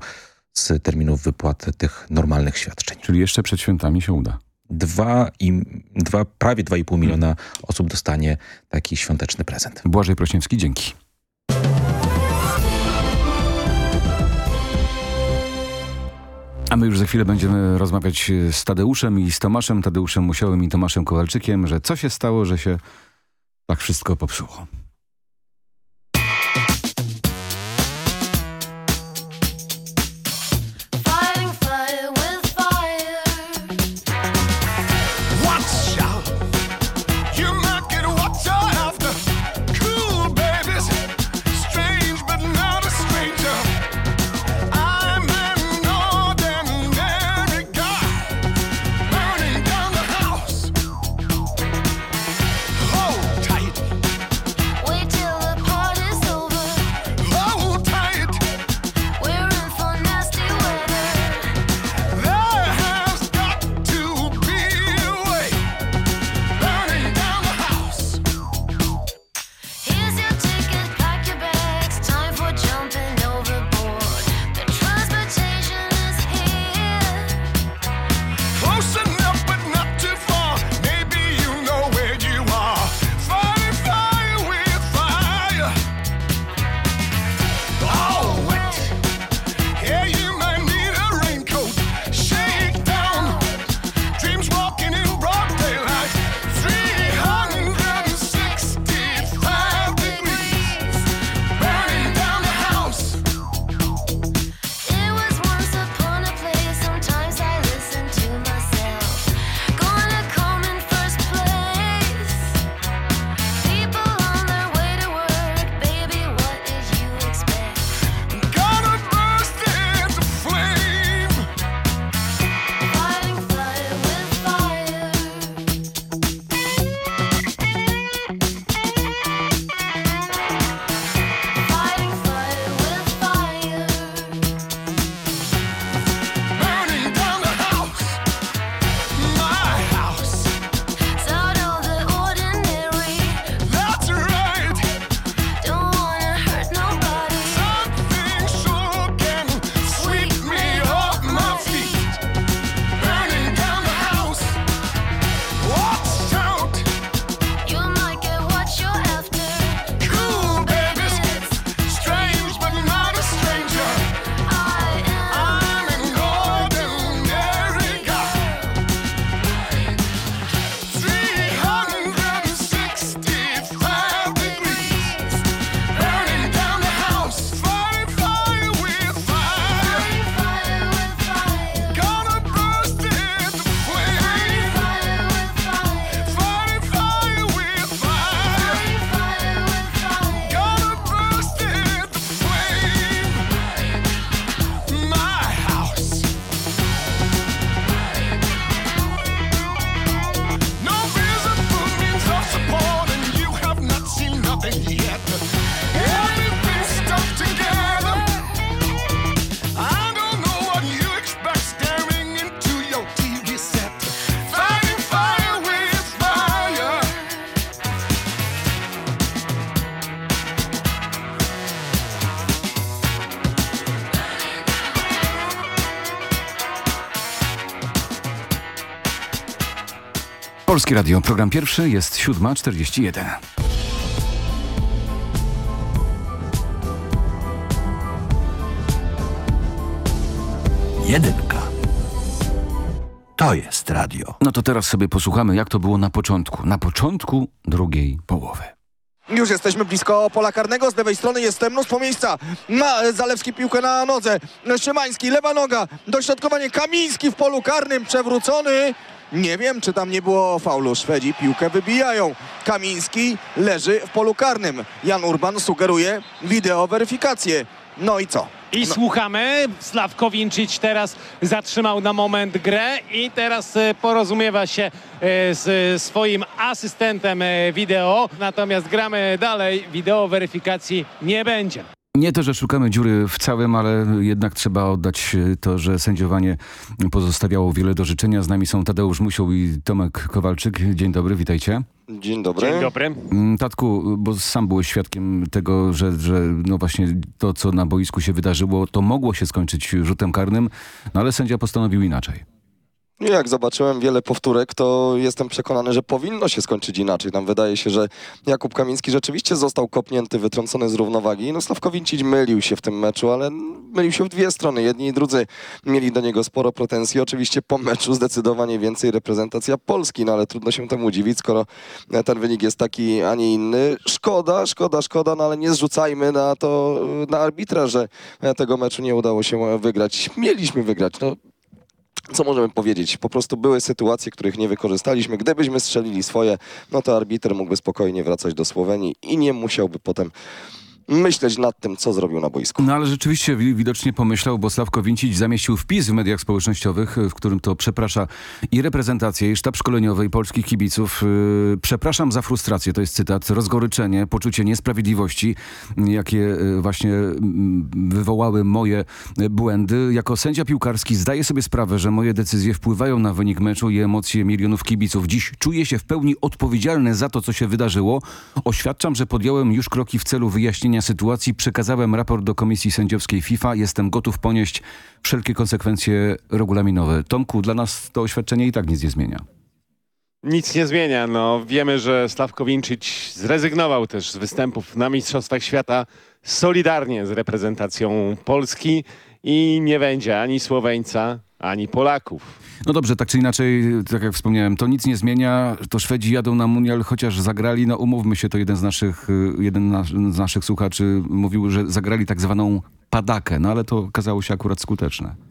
z terminów wypłat tych normalnych świadczeń. Czyli jeszcze przed świętami się uda. Dwa i, dwa, prawie 2,5 miliona osób dostanie taki świąteczny prezent. Błażej Prośniewski, dzięki. A my już za chwilę będziemy rozmawiać z Tadeuszem i z Tomaszem, Tadeuszem Musiałem i Tomaszem Kowalczykiem, że co się stało, że się tak wszystko popsuło. Polskie Radio, program pierwszy, jest 7.41. Jedynka. To jest radio. No to teraz sobie posłuchamy, jak to było na początku. Na początku drugiej połowy. Już jesteśmy blisko pola karnego. Z lewej strony jest mnóstwo miejsca. Ma Zalewski piłkę na nodze. Szymański, lewa noga. Dośrodkowanie Kamiński w polu karnym. Przewrócony. Nie wiem, czy tam nie było faulu. Szwedzi piłkę wybijają. Kamiński leży w polu karnym. Jan Urban sugeruje wideo weryfikację. No i co? I słuchamy. Sławkowincic teraz zatrzymał na moment grę i teraz e, porozumiewa się e, z swoim asystentem e, wideo. Natomiast gramy dalej. Wideo weryfikacji nie będzie. Nie to, że szukamy dziury w całym, ale jednak trzeba oddać e, to, że sędziowanie pozostawiało wiele do życzenia. Z nami są Tadeusz Musiał i Tomek Kowalczyk. Dzień dobry, witajcie. Dzień dobry. Dzień dobry. Mm, Tatku, bo sam byłeś świadkiem tego, że, że no właśnie to, co na boisku się wydarzyło, to mogło się skończyć rzutem karnym, no ale sędzia postanowił inaczej. Jak zobaczyłem wiele powtórek, to jestem przekonany, że powinno się skończyć inaczej. Nam wydaje się, że Jakub Kamiński rzeczywiście został kopnięty, wytrącony z równowagi. No Sławkowincic mylił się w tym meczu, ale mylił się w dwie strony. Jedni i drudzy mieli do niego sporo pretensji. Oczywiście po meczu zdecydowanie więcej reprezentacja Polski, no ale trudno się temu dziwić, skoro ten wynik jest taki, a nie inny. Szkoda, szkoda, szkoda, no ale nie zrzucajmy na to, na arbitra, że tego meczu nie udało się wygrać. Mieliśmy wygrać, no co możemy powiedzieć? Po prostu były sytuacje, których nie wykorzystaliśmy. Gdybyśmy strzelili swoje, no to arbiter mógłby spokojnie wracać do Słowenii i nie musiałby potem myśleć nad tym, co zrobił na boisku. No ale rzeczywiście wi- widocznie pomyślał, bo Sławko Wincic zamieścił wpis w mediach społecznościowych, w którym to przeprasza i reprezentację, i sztab szkoleniowy, i polskich kibiców. Yy, Przepraszam za frustrację, to jest cytat, rozgoryczenie, poczucie niesprawiedliwości, jakie yy, właśnie mm, wywołały moje yy, błędy. Jako sędzia piłkarski zdaję sobie sprawę, że moje decyzje wpływają na wynik meczu i emocje milionów kibiców. Dziś czuję się w pełni odpowiedzialny za to, co się wydarzyło. Oświadczam, że podjąłem już kroki w celu wyjaśnienia sytuacji, przekazałem raport do Komisji Sędziowskiej FIFA. Jestem gotów ponieść wszelkie konsekwencje regulaminowe. Tomku, dla nas to oświadczenie i tak nic nie zmienia. Nic nie zmienia. No, wiemy, że Sławkowincic zrezygnował też z występów na Mistrzostwach Świata solidarnie z reprezentacją Polski i nie będzie ani Słoweńca, ani Polaków. No dobrze, tak czy inaczej, tak jak wspomniałem, to nic nie zmienia. To Szwedzi jadą na mundial, chociaż zagrali, no umówmy się, to jeden z naszych, y, jeden z naszych słuchaczy mówił, że zagrali tak zwaną padakę, no ale to okazało się akurat skuteczne.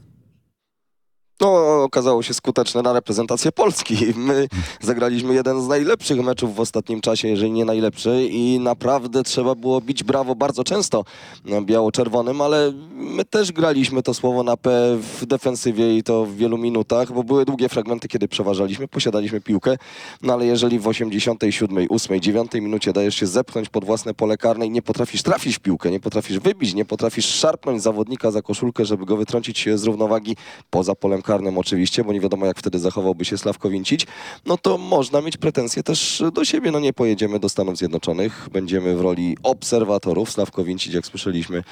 To okazało się skuteczne na reprezentację Polski. My zagraliśmy jeden z najlepszych meczów w ostatnim czasie, jeżeli nie najlepszy i naprawdę trzeba było bić brawo bardzo często biało-czerwonym, ale my też graliśmy to słowo na P w defensywie i to w wielu minutach, bo były długie fragmenty, kiedy przeważaliśmy, posiadaliśmy piłkę, no ale jeżeli w 87, 8, 9 minucie dajesz się zepchnąć pod własne pole karne i nie potrafisz trafić w piłkę, nie potrafisz wybić, nie potrafisz szarpnąć zawodnika za koszulkę, żeby go wytrącić z równowagi poza polem karnym oczywiście, bo nie wiadomo jak wtedy zachowałby się Sławko Wincic, no to można mieć pretensje też do siebie. No nie pojedziemy do Stanów Zjednoczonych, będziemy w roli obserwatorów. Sławko Wincic, jak słyszeliśmy, e,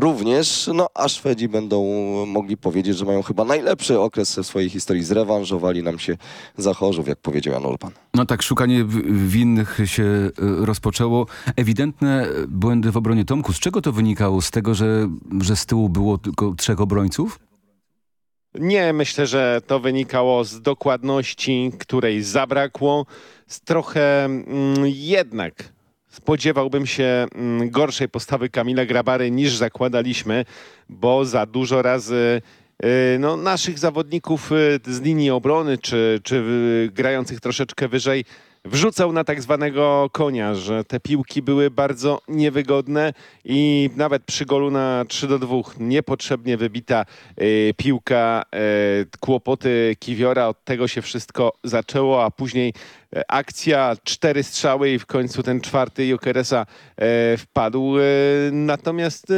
również, no a Szwedzi będą mogli powiedzieć, że mają chyba najlepszy okres w swojej historii. Zrewanżowali nam się za Chorzów, jak powiedział Jan Urban. No tak, szukanie winnych się y, rozpoczęło. Ewidentne błędy w obronie Tomku. Z czego to wynikało? Z tego, że, że z tyłu było tylko trzech obrońców? Nie, myślę, że to wynikało z dokładności, której zabrakło. Z trochę mm, jednak spodziewałbym się mm, gorszej postawy Kamila Grabary niż zakładaliśmy, bo za dużo razy y, no, naszych zawodników y, z linii obrony czy, czy y, grających troszeczkę wyżej wrzucał na tak zwanego konia, że te piłki były bardzo niewygodne i nawet przy golu na 3 do 2 niepotrzebnie wybita y, piłka, y, kłopoty Kiwiora, od tego się wszystko zaczęło, a później akcja, cztery strzały i w końcu ten czwarty Jokeresa e, wpadł. E, natomiast e,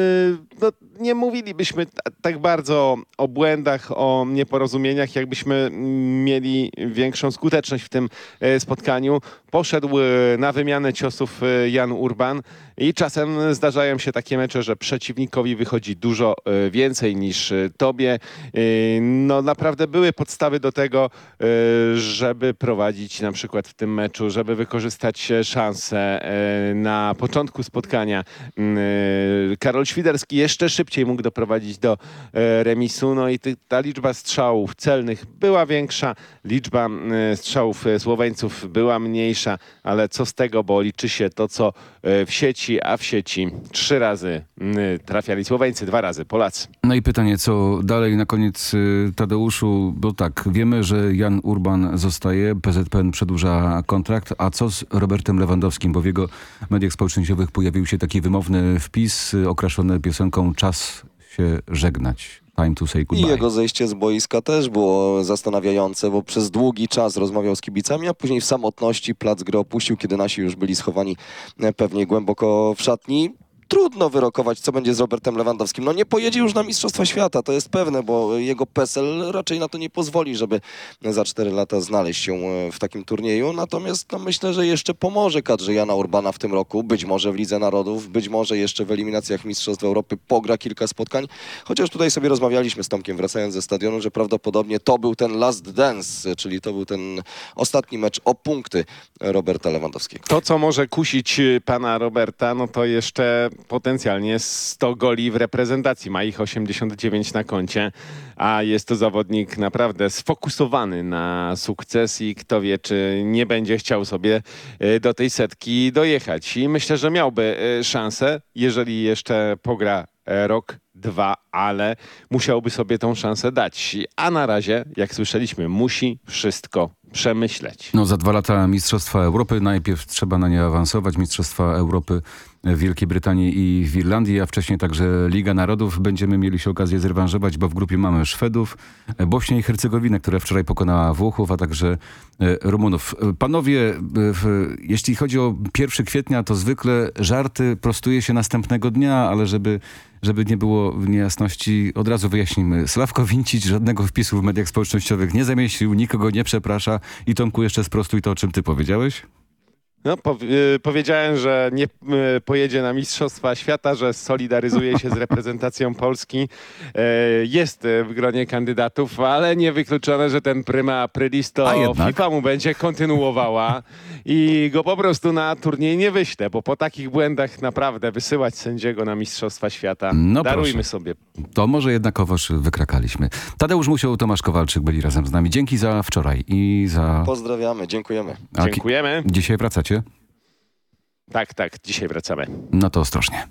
no, nie mówilibyśmy ta- tak bardzo o błędach, o nieporozumieniach, jakbyśmy mieli większą skuteczność w tym e, spotkaniu. Poszedł e, na wymianę ciosów e, Jan Urban i czasem zdarzają się takie mecze, że przeciwnikowi wychodzi dużo e, więcej niż e, tobie. E, No naprawdę były podstawy do tego, żeby prowadzić na przykład w tym meczu, żeby wykorzystać szansę na początku spotkania. Mm, Karol Świderski jeszcze szybciej mógł doprowadzić do remisu, no i ta liczba strzałów celnych była większa, liczba strzałów Słoweńców była mniejsza, ale co z tego, bo liczy się to, co w sieci, a w sieci trzy razy mm, trafiali Słoweńcy, dwa razy Polacy. No i pytanie, co dalej na koniec y, Tadeuszu, bo tak, wiemy, że Jan Urban zostaje, PZPN przedłuża kontrakt, a co z Robertem Lewandowskim, bo w jego mediach społecznościowych pojawił się taki wymowny wpis y, okraszony piosenką Czas się żegnać. Time to say I goodbye. jego zejście z boiska też było zastanawiające, bo przez długi czas rozmawiał z kibicami, a później w samotności plac gry opuścił, kiedy nasi już byli schowani pewnie głęboko w szatni. Trudno wyrokować, co będzie z Robertem Lewandowskim. No nie pojedzie już na Mistrzostwa Świata, to jest pewne, bo jego PESEL raczej na to nie pozwoli, żeby za 4 lata znaleźć się e, w takim turnieju. Natomiast no, myślę, że jeszcze pomoże kadrze Jana Urbana w tym roku. Być może w Lidze Narodów, być może jeszcze w eliminacjach Mistrzostw Europy pogra kilka spotkań. Chociaż tutaj sobie rozmawialiśmy z Tomkiem, wracając ze stadionu, że prawdopodobnie to był ten last dance, czyli to był ten ostatni mecz o punkty Roberta Lewandowskiego. To, co może kusić y, pana Roberta, no to jeszcze potencjalnie 100 goli w reprezentacji. Ma ich 89 na koncie, a jest to zawodnik naprawdę sfokusowany na sukces i kto wie, czy nie będzie chciał sobie y, do tej setki dojechać. I myślę, że miałby y, szansę, jeżeli jeszcze pogra e, rok, dwa, ale musiałby sobie tą szansę dać. A na razie, jak słyszeliśmy, musi wszystko przemyśleć. No za dwa lata Mistrzostwa Europy. Najpierw trzeba na nie awansować. Mistrzostwa Europy w Wielkiej Brytanii i w Irlandii, a wcześniej także Liga Narodów. Będziemy mieli się okazję zrewanżować, bo w grupie mamy Szwedów, Bośnię i Hercegowinę, która wczoraj pokonała Włochów, a także e, Rumunów. Panowie, e, w, jeśli chodzi o 1 kwietnia, to zwykle żarty prostuje się następnego dnia, ale żeby żeby nie było niejasności, od razu wyjaśnimy. Sławko Wincić żadnego wpisu w mediach społecznościowych nie zamieścił, nikogo nie przeprasza. I Tomku, jeszcze sprostuj to, o czym ty powiedziałeś? No, po, y, powiedziałem, że nie y, pojedzie na Mistrzostwa Świata, że solidaryzuje się z reprezentacją Polski. E, jest y, w gronie kandydatów, ale niewykluczone, że ten pryma aprilis A to jednak. FIFA mu będzie kontynuowała i go po prostu na turniej nie wyślę, bo po takich błędach naprawdę wysyłać sędziego na Mistrzostwa Świata. No Darujmy proszę. sobie. To może jednakowoż wykrakaliśmy. Tadeusz Musiał, Tomasz Kowalczyk byli razem z nami. Dzięki za wczoraj i za... Pozdrawiamy, dziękujemy. A Dziękujemy. Dzisiaj wracacie? Tak, tak, dzisiaj wracamy. No to ostrożnie.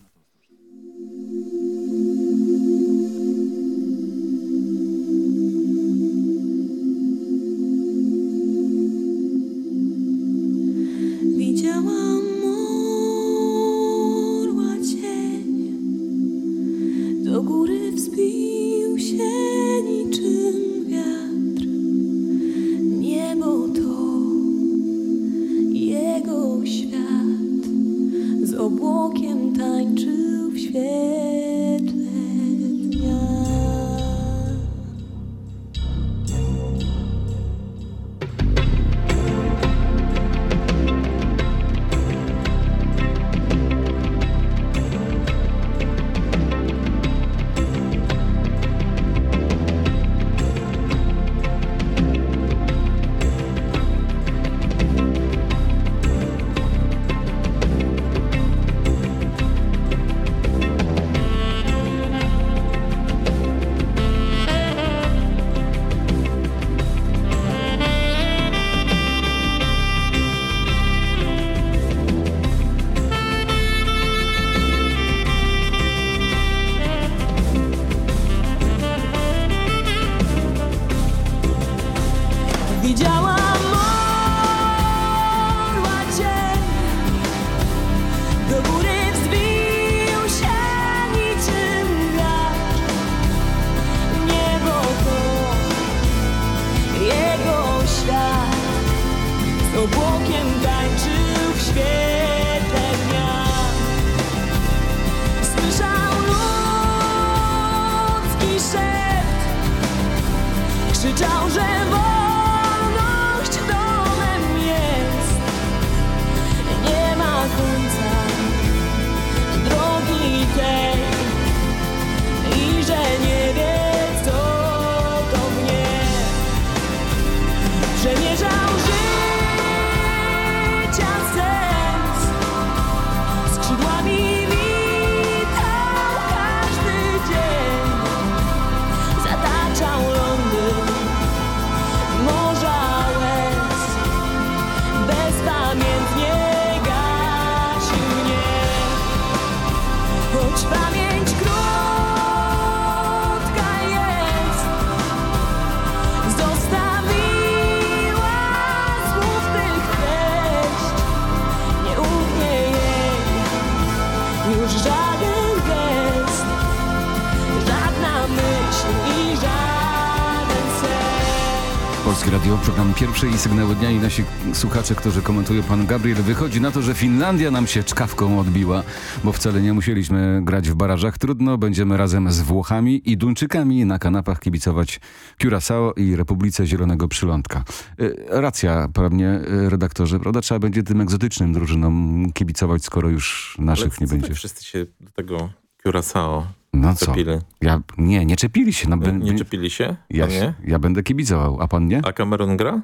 Sygnały dnia i nasi słuchacze, którzy komentują pan Gabriel, wychodzi na to, że Finlandia nam się czkawką odbiła, bo wcale nie musieliśmy grać w barażach. Trudno, będziemy razem z Włochami i Duńczykami na kanapach kibicować Curaçao i Republice Zielonego Przylądka. Y, racja, pewnie y, redaktorze, prawda? Trzeba będzie tym egzotycznym drużynom kibicować, skoro już naszych nie co będzie. Tak wszyscy się do tego Curaçao No co? czepili. Ja, nie, nie czepili się. No, Nie, nie czepili się? ja, nie? ja będę kibicował, a pan nie? A Kamerun gra?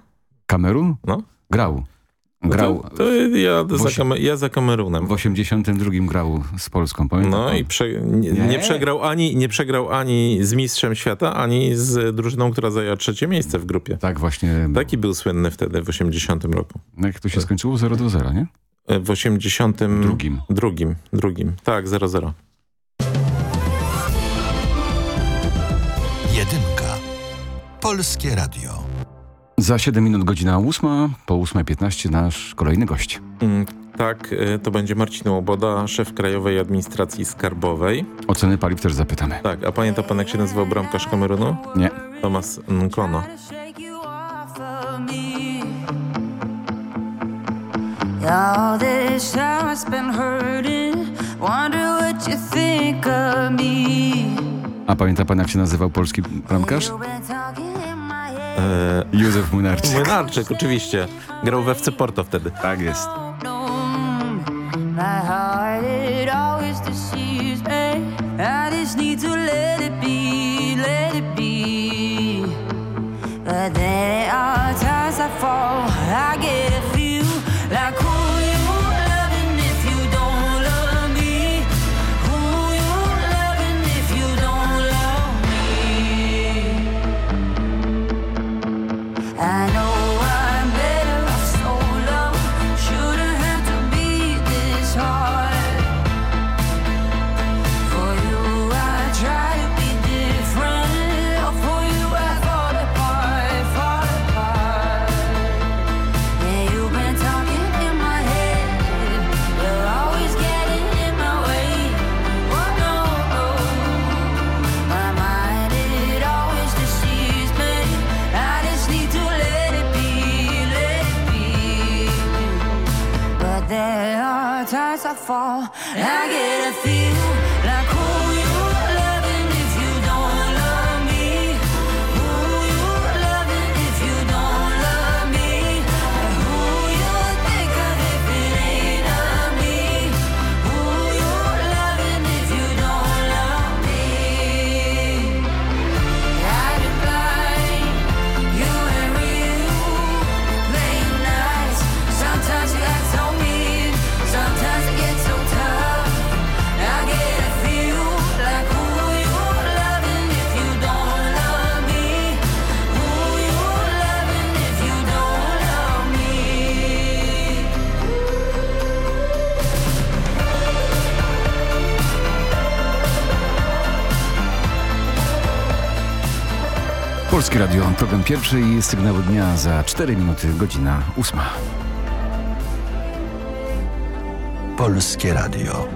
Kamerun? No. Grał. No Grał. To, to ja, W za ja za Kamerunem. W 82 grał z Polską, pamiętam. No i prze, nie, Nie. nie, przegrał ani, nie przegrał ani z mistrzem świata, ani z drużyną, która zajęła trzecie miejsce w grupie. Tak właśnie. Taki był słynny wtedy w 80 roku. No jak to się skończyło? 0 do 0, nie? W 82. Drugim. Drugim, drugim. Tak, 0-0. Jedynka. Polskie Radio. Za 7 minut godzina 8, po 8.15 nasz kolejny gość. Mm, Tak, e, to będzie Marcin Łoboda, szef Krajowej Administracji Skarbowej. O ceny paliw też zapytamy. Tak, a pamięta pan jak się nazywał bramkarz Kamerunu? Nie. Tomas Nklono. All this time I spent hurting. Wonder what you think of me. A pamięta pan jak się nazywał polski bramkarz? E, Józef Młynarczyk. Młynarczyk, oczywiście. Grał w FC Porto wtedy. Tak jest. But there are times I fall, I get a feel like Radio, program pierwszy i sygnały dnia za 4 minuty, godzina 8. Polskie Radio.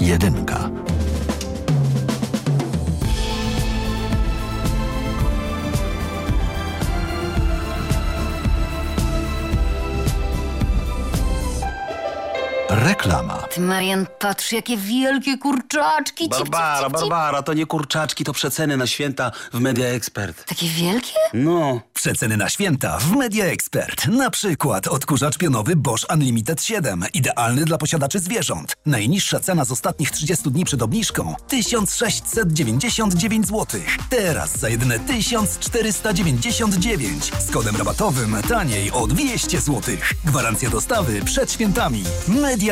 Jedynka. Reklama. Ty, Marian, patrz, jakie wielkie kurczaczki. Cip, Barbara, cip, cip. Barbara, to nie kurczaczki, to przeceny na święta w Media Expert. Takie wielkie? No. Przeceny na święta w Media Expert. Na przykład odkurzacz pionowy Bosch Unlimited 7. Idealny dla posiadaczy zwierząt. Najniższa cena z ostatnich 30 dni przed obniżką 1699 zł. Teraz za jedyne 1499. Z kodem rabatowym taniej o 200 zł. Gwarancja dostawy przed świętami. Media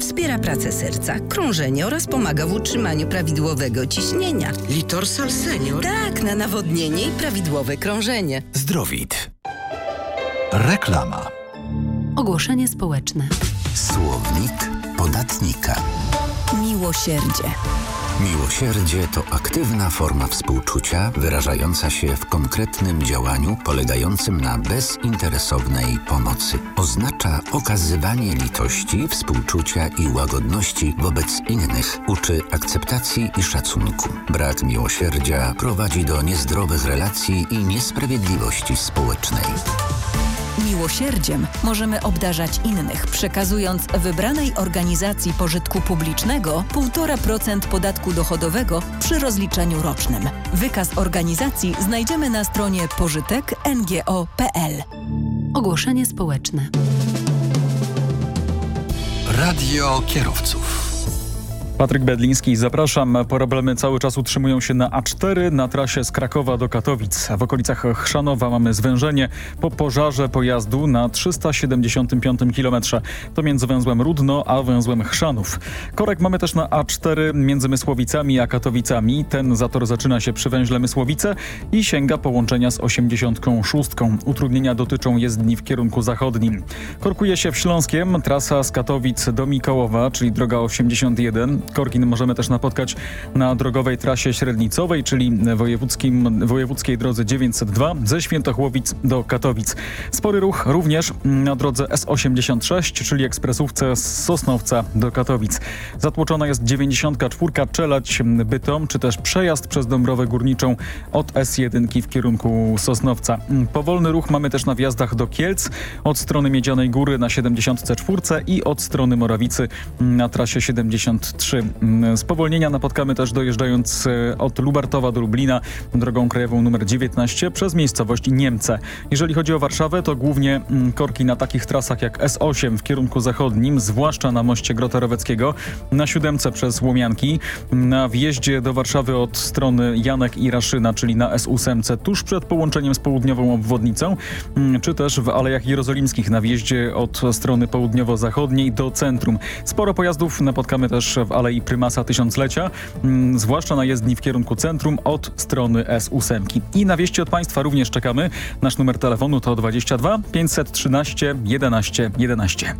wspiera pracę serca, krążenie oraz pomaga w utrzymaniu prawidłowego ciśnienia. Litorsal Senior? Tak, na nawodnienie i prawidłowe krążenie. Zdrowit. Reklama. Ogłoszenie społeczne. Słownik podatnika. Miłosierdzie. Miłosierdzie to aktywna forma współczucia wyrażająca się w konkretnym działaniu polegającym na bezinteresownej pomocy. Oznacza okazywanie litości, współczucia i łagodności wobec innych. Uczy akceptacji i szacunku. Brak miłosierdzia prowadzi do niezdrowych relacji i niesprawiedliwości społecznej. Miłosierdziem możemy obdarzać innych, przekazując wybranej organizacji pożytku publicznego 1,5% podatku dochodowego przy rozliczeniu rocznym. Wykaz organizacji znajdziemy na stronie pożytek.ngo.pl. Ogłoszenie społeczne. Radio kierowców. Patryk Bedliński, zapraszam. Problemy cały czas utrzymują się na A4 na trasie z Krakowa do Katowic. W okolicach Chrzanowa mamy zwężenie po pożarze pojazdu na 375 km. To między węzłem Rudno a węzłem Chrzanów. Korek mamy też na A4 między Mysłowicami a Katowicami. Ten zator zaczyna się przy węźle Mysłowice i sięga połączenia z 86. Utrudnienia dotyczą jezdni w kierunku zachodnim. Korkuje się w Śląskiem. Trasa z Katowic do Mikołowa, czyli droga 81. Korki możemy też napotkać na drogowej trasie średnicowej, czyli wojewódzkim, wojewódzkiej drodze 902 ze Świętochłowic do Katowic. Spory ruch również na drodze S86, czyli ekspresówce z Sosnowca do Katowic. Zatłoczona jest 94 Czelać Bytom, czy też przejazd przez Dąbrowę Górniczą od S1 w kierunku Sosnowca. Powolny ruch mamy też na wjazdach do Kielc od strony Miedzianej Góry na 74 i od strony Morawicy na trasie 73. Spowolnienia napotkamy też dojeżdżając e, od Lubartowa do Lublina drogą krajową numer 19 przez miejscowość Niemce. Jeżeli chodzi o Warszawę, to głównie mm, korki na takich trasach jak S8 w kierunku zachodnim, zwłaszcza na moście Grota Roweckiego, na siódemce przez Łomianki, na wjeździe do Warszawy od strony Janek i Raszyna, czyli na S8 tuż przed połączeniem z południową obwodnicą, mm, czy też w Alejach Jerozolimskich na wjeździe od strony południowo-zachodniej do centrum. Sporo pojazdów napotkamy też w Alei Prymasa Tysiąclecia, mm, zwłaszcza na jezdni w kierunku centrum od strony S8. I na wieści od Państwa również czekamy. Nasz numer telefonu to 22 513 11 11.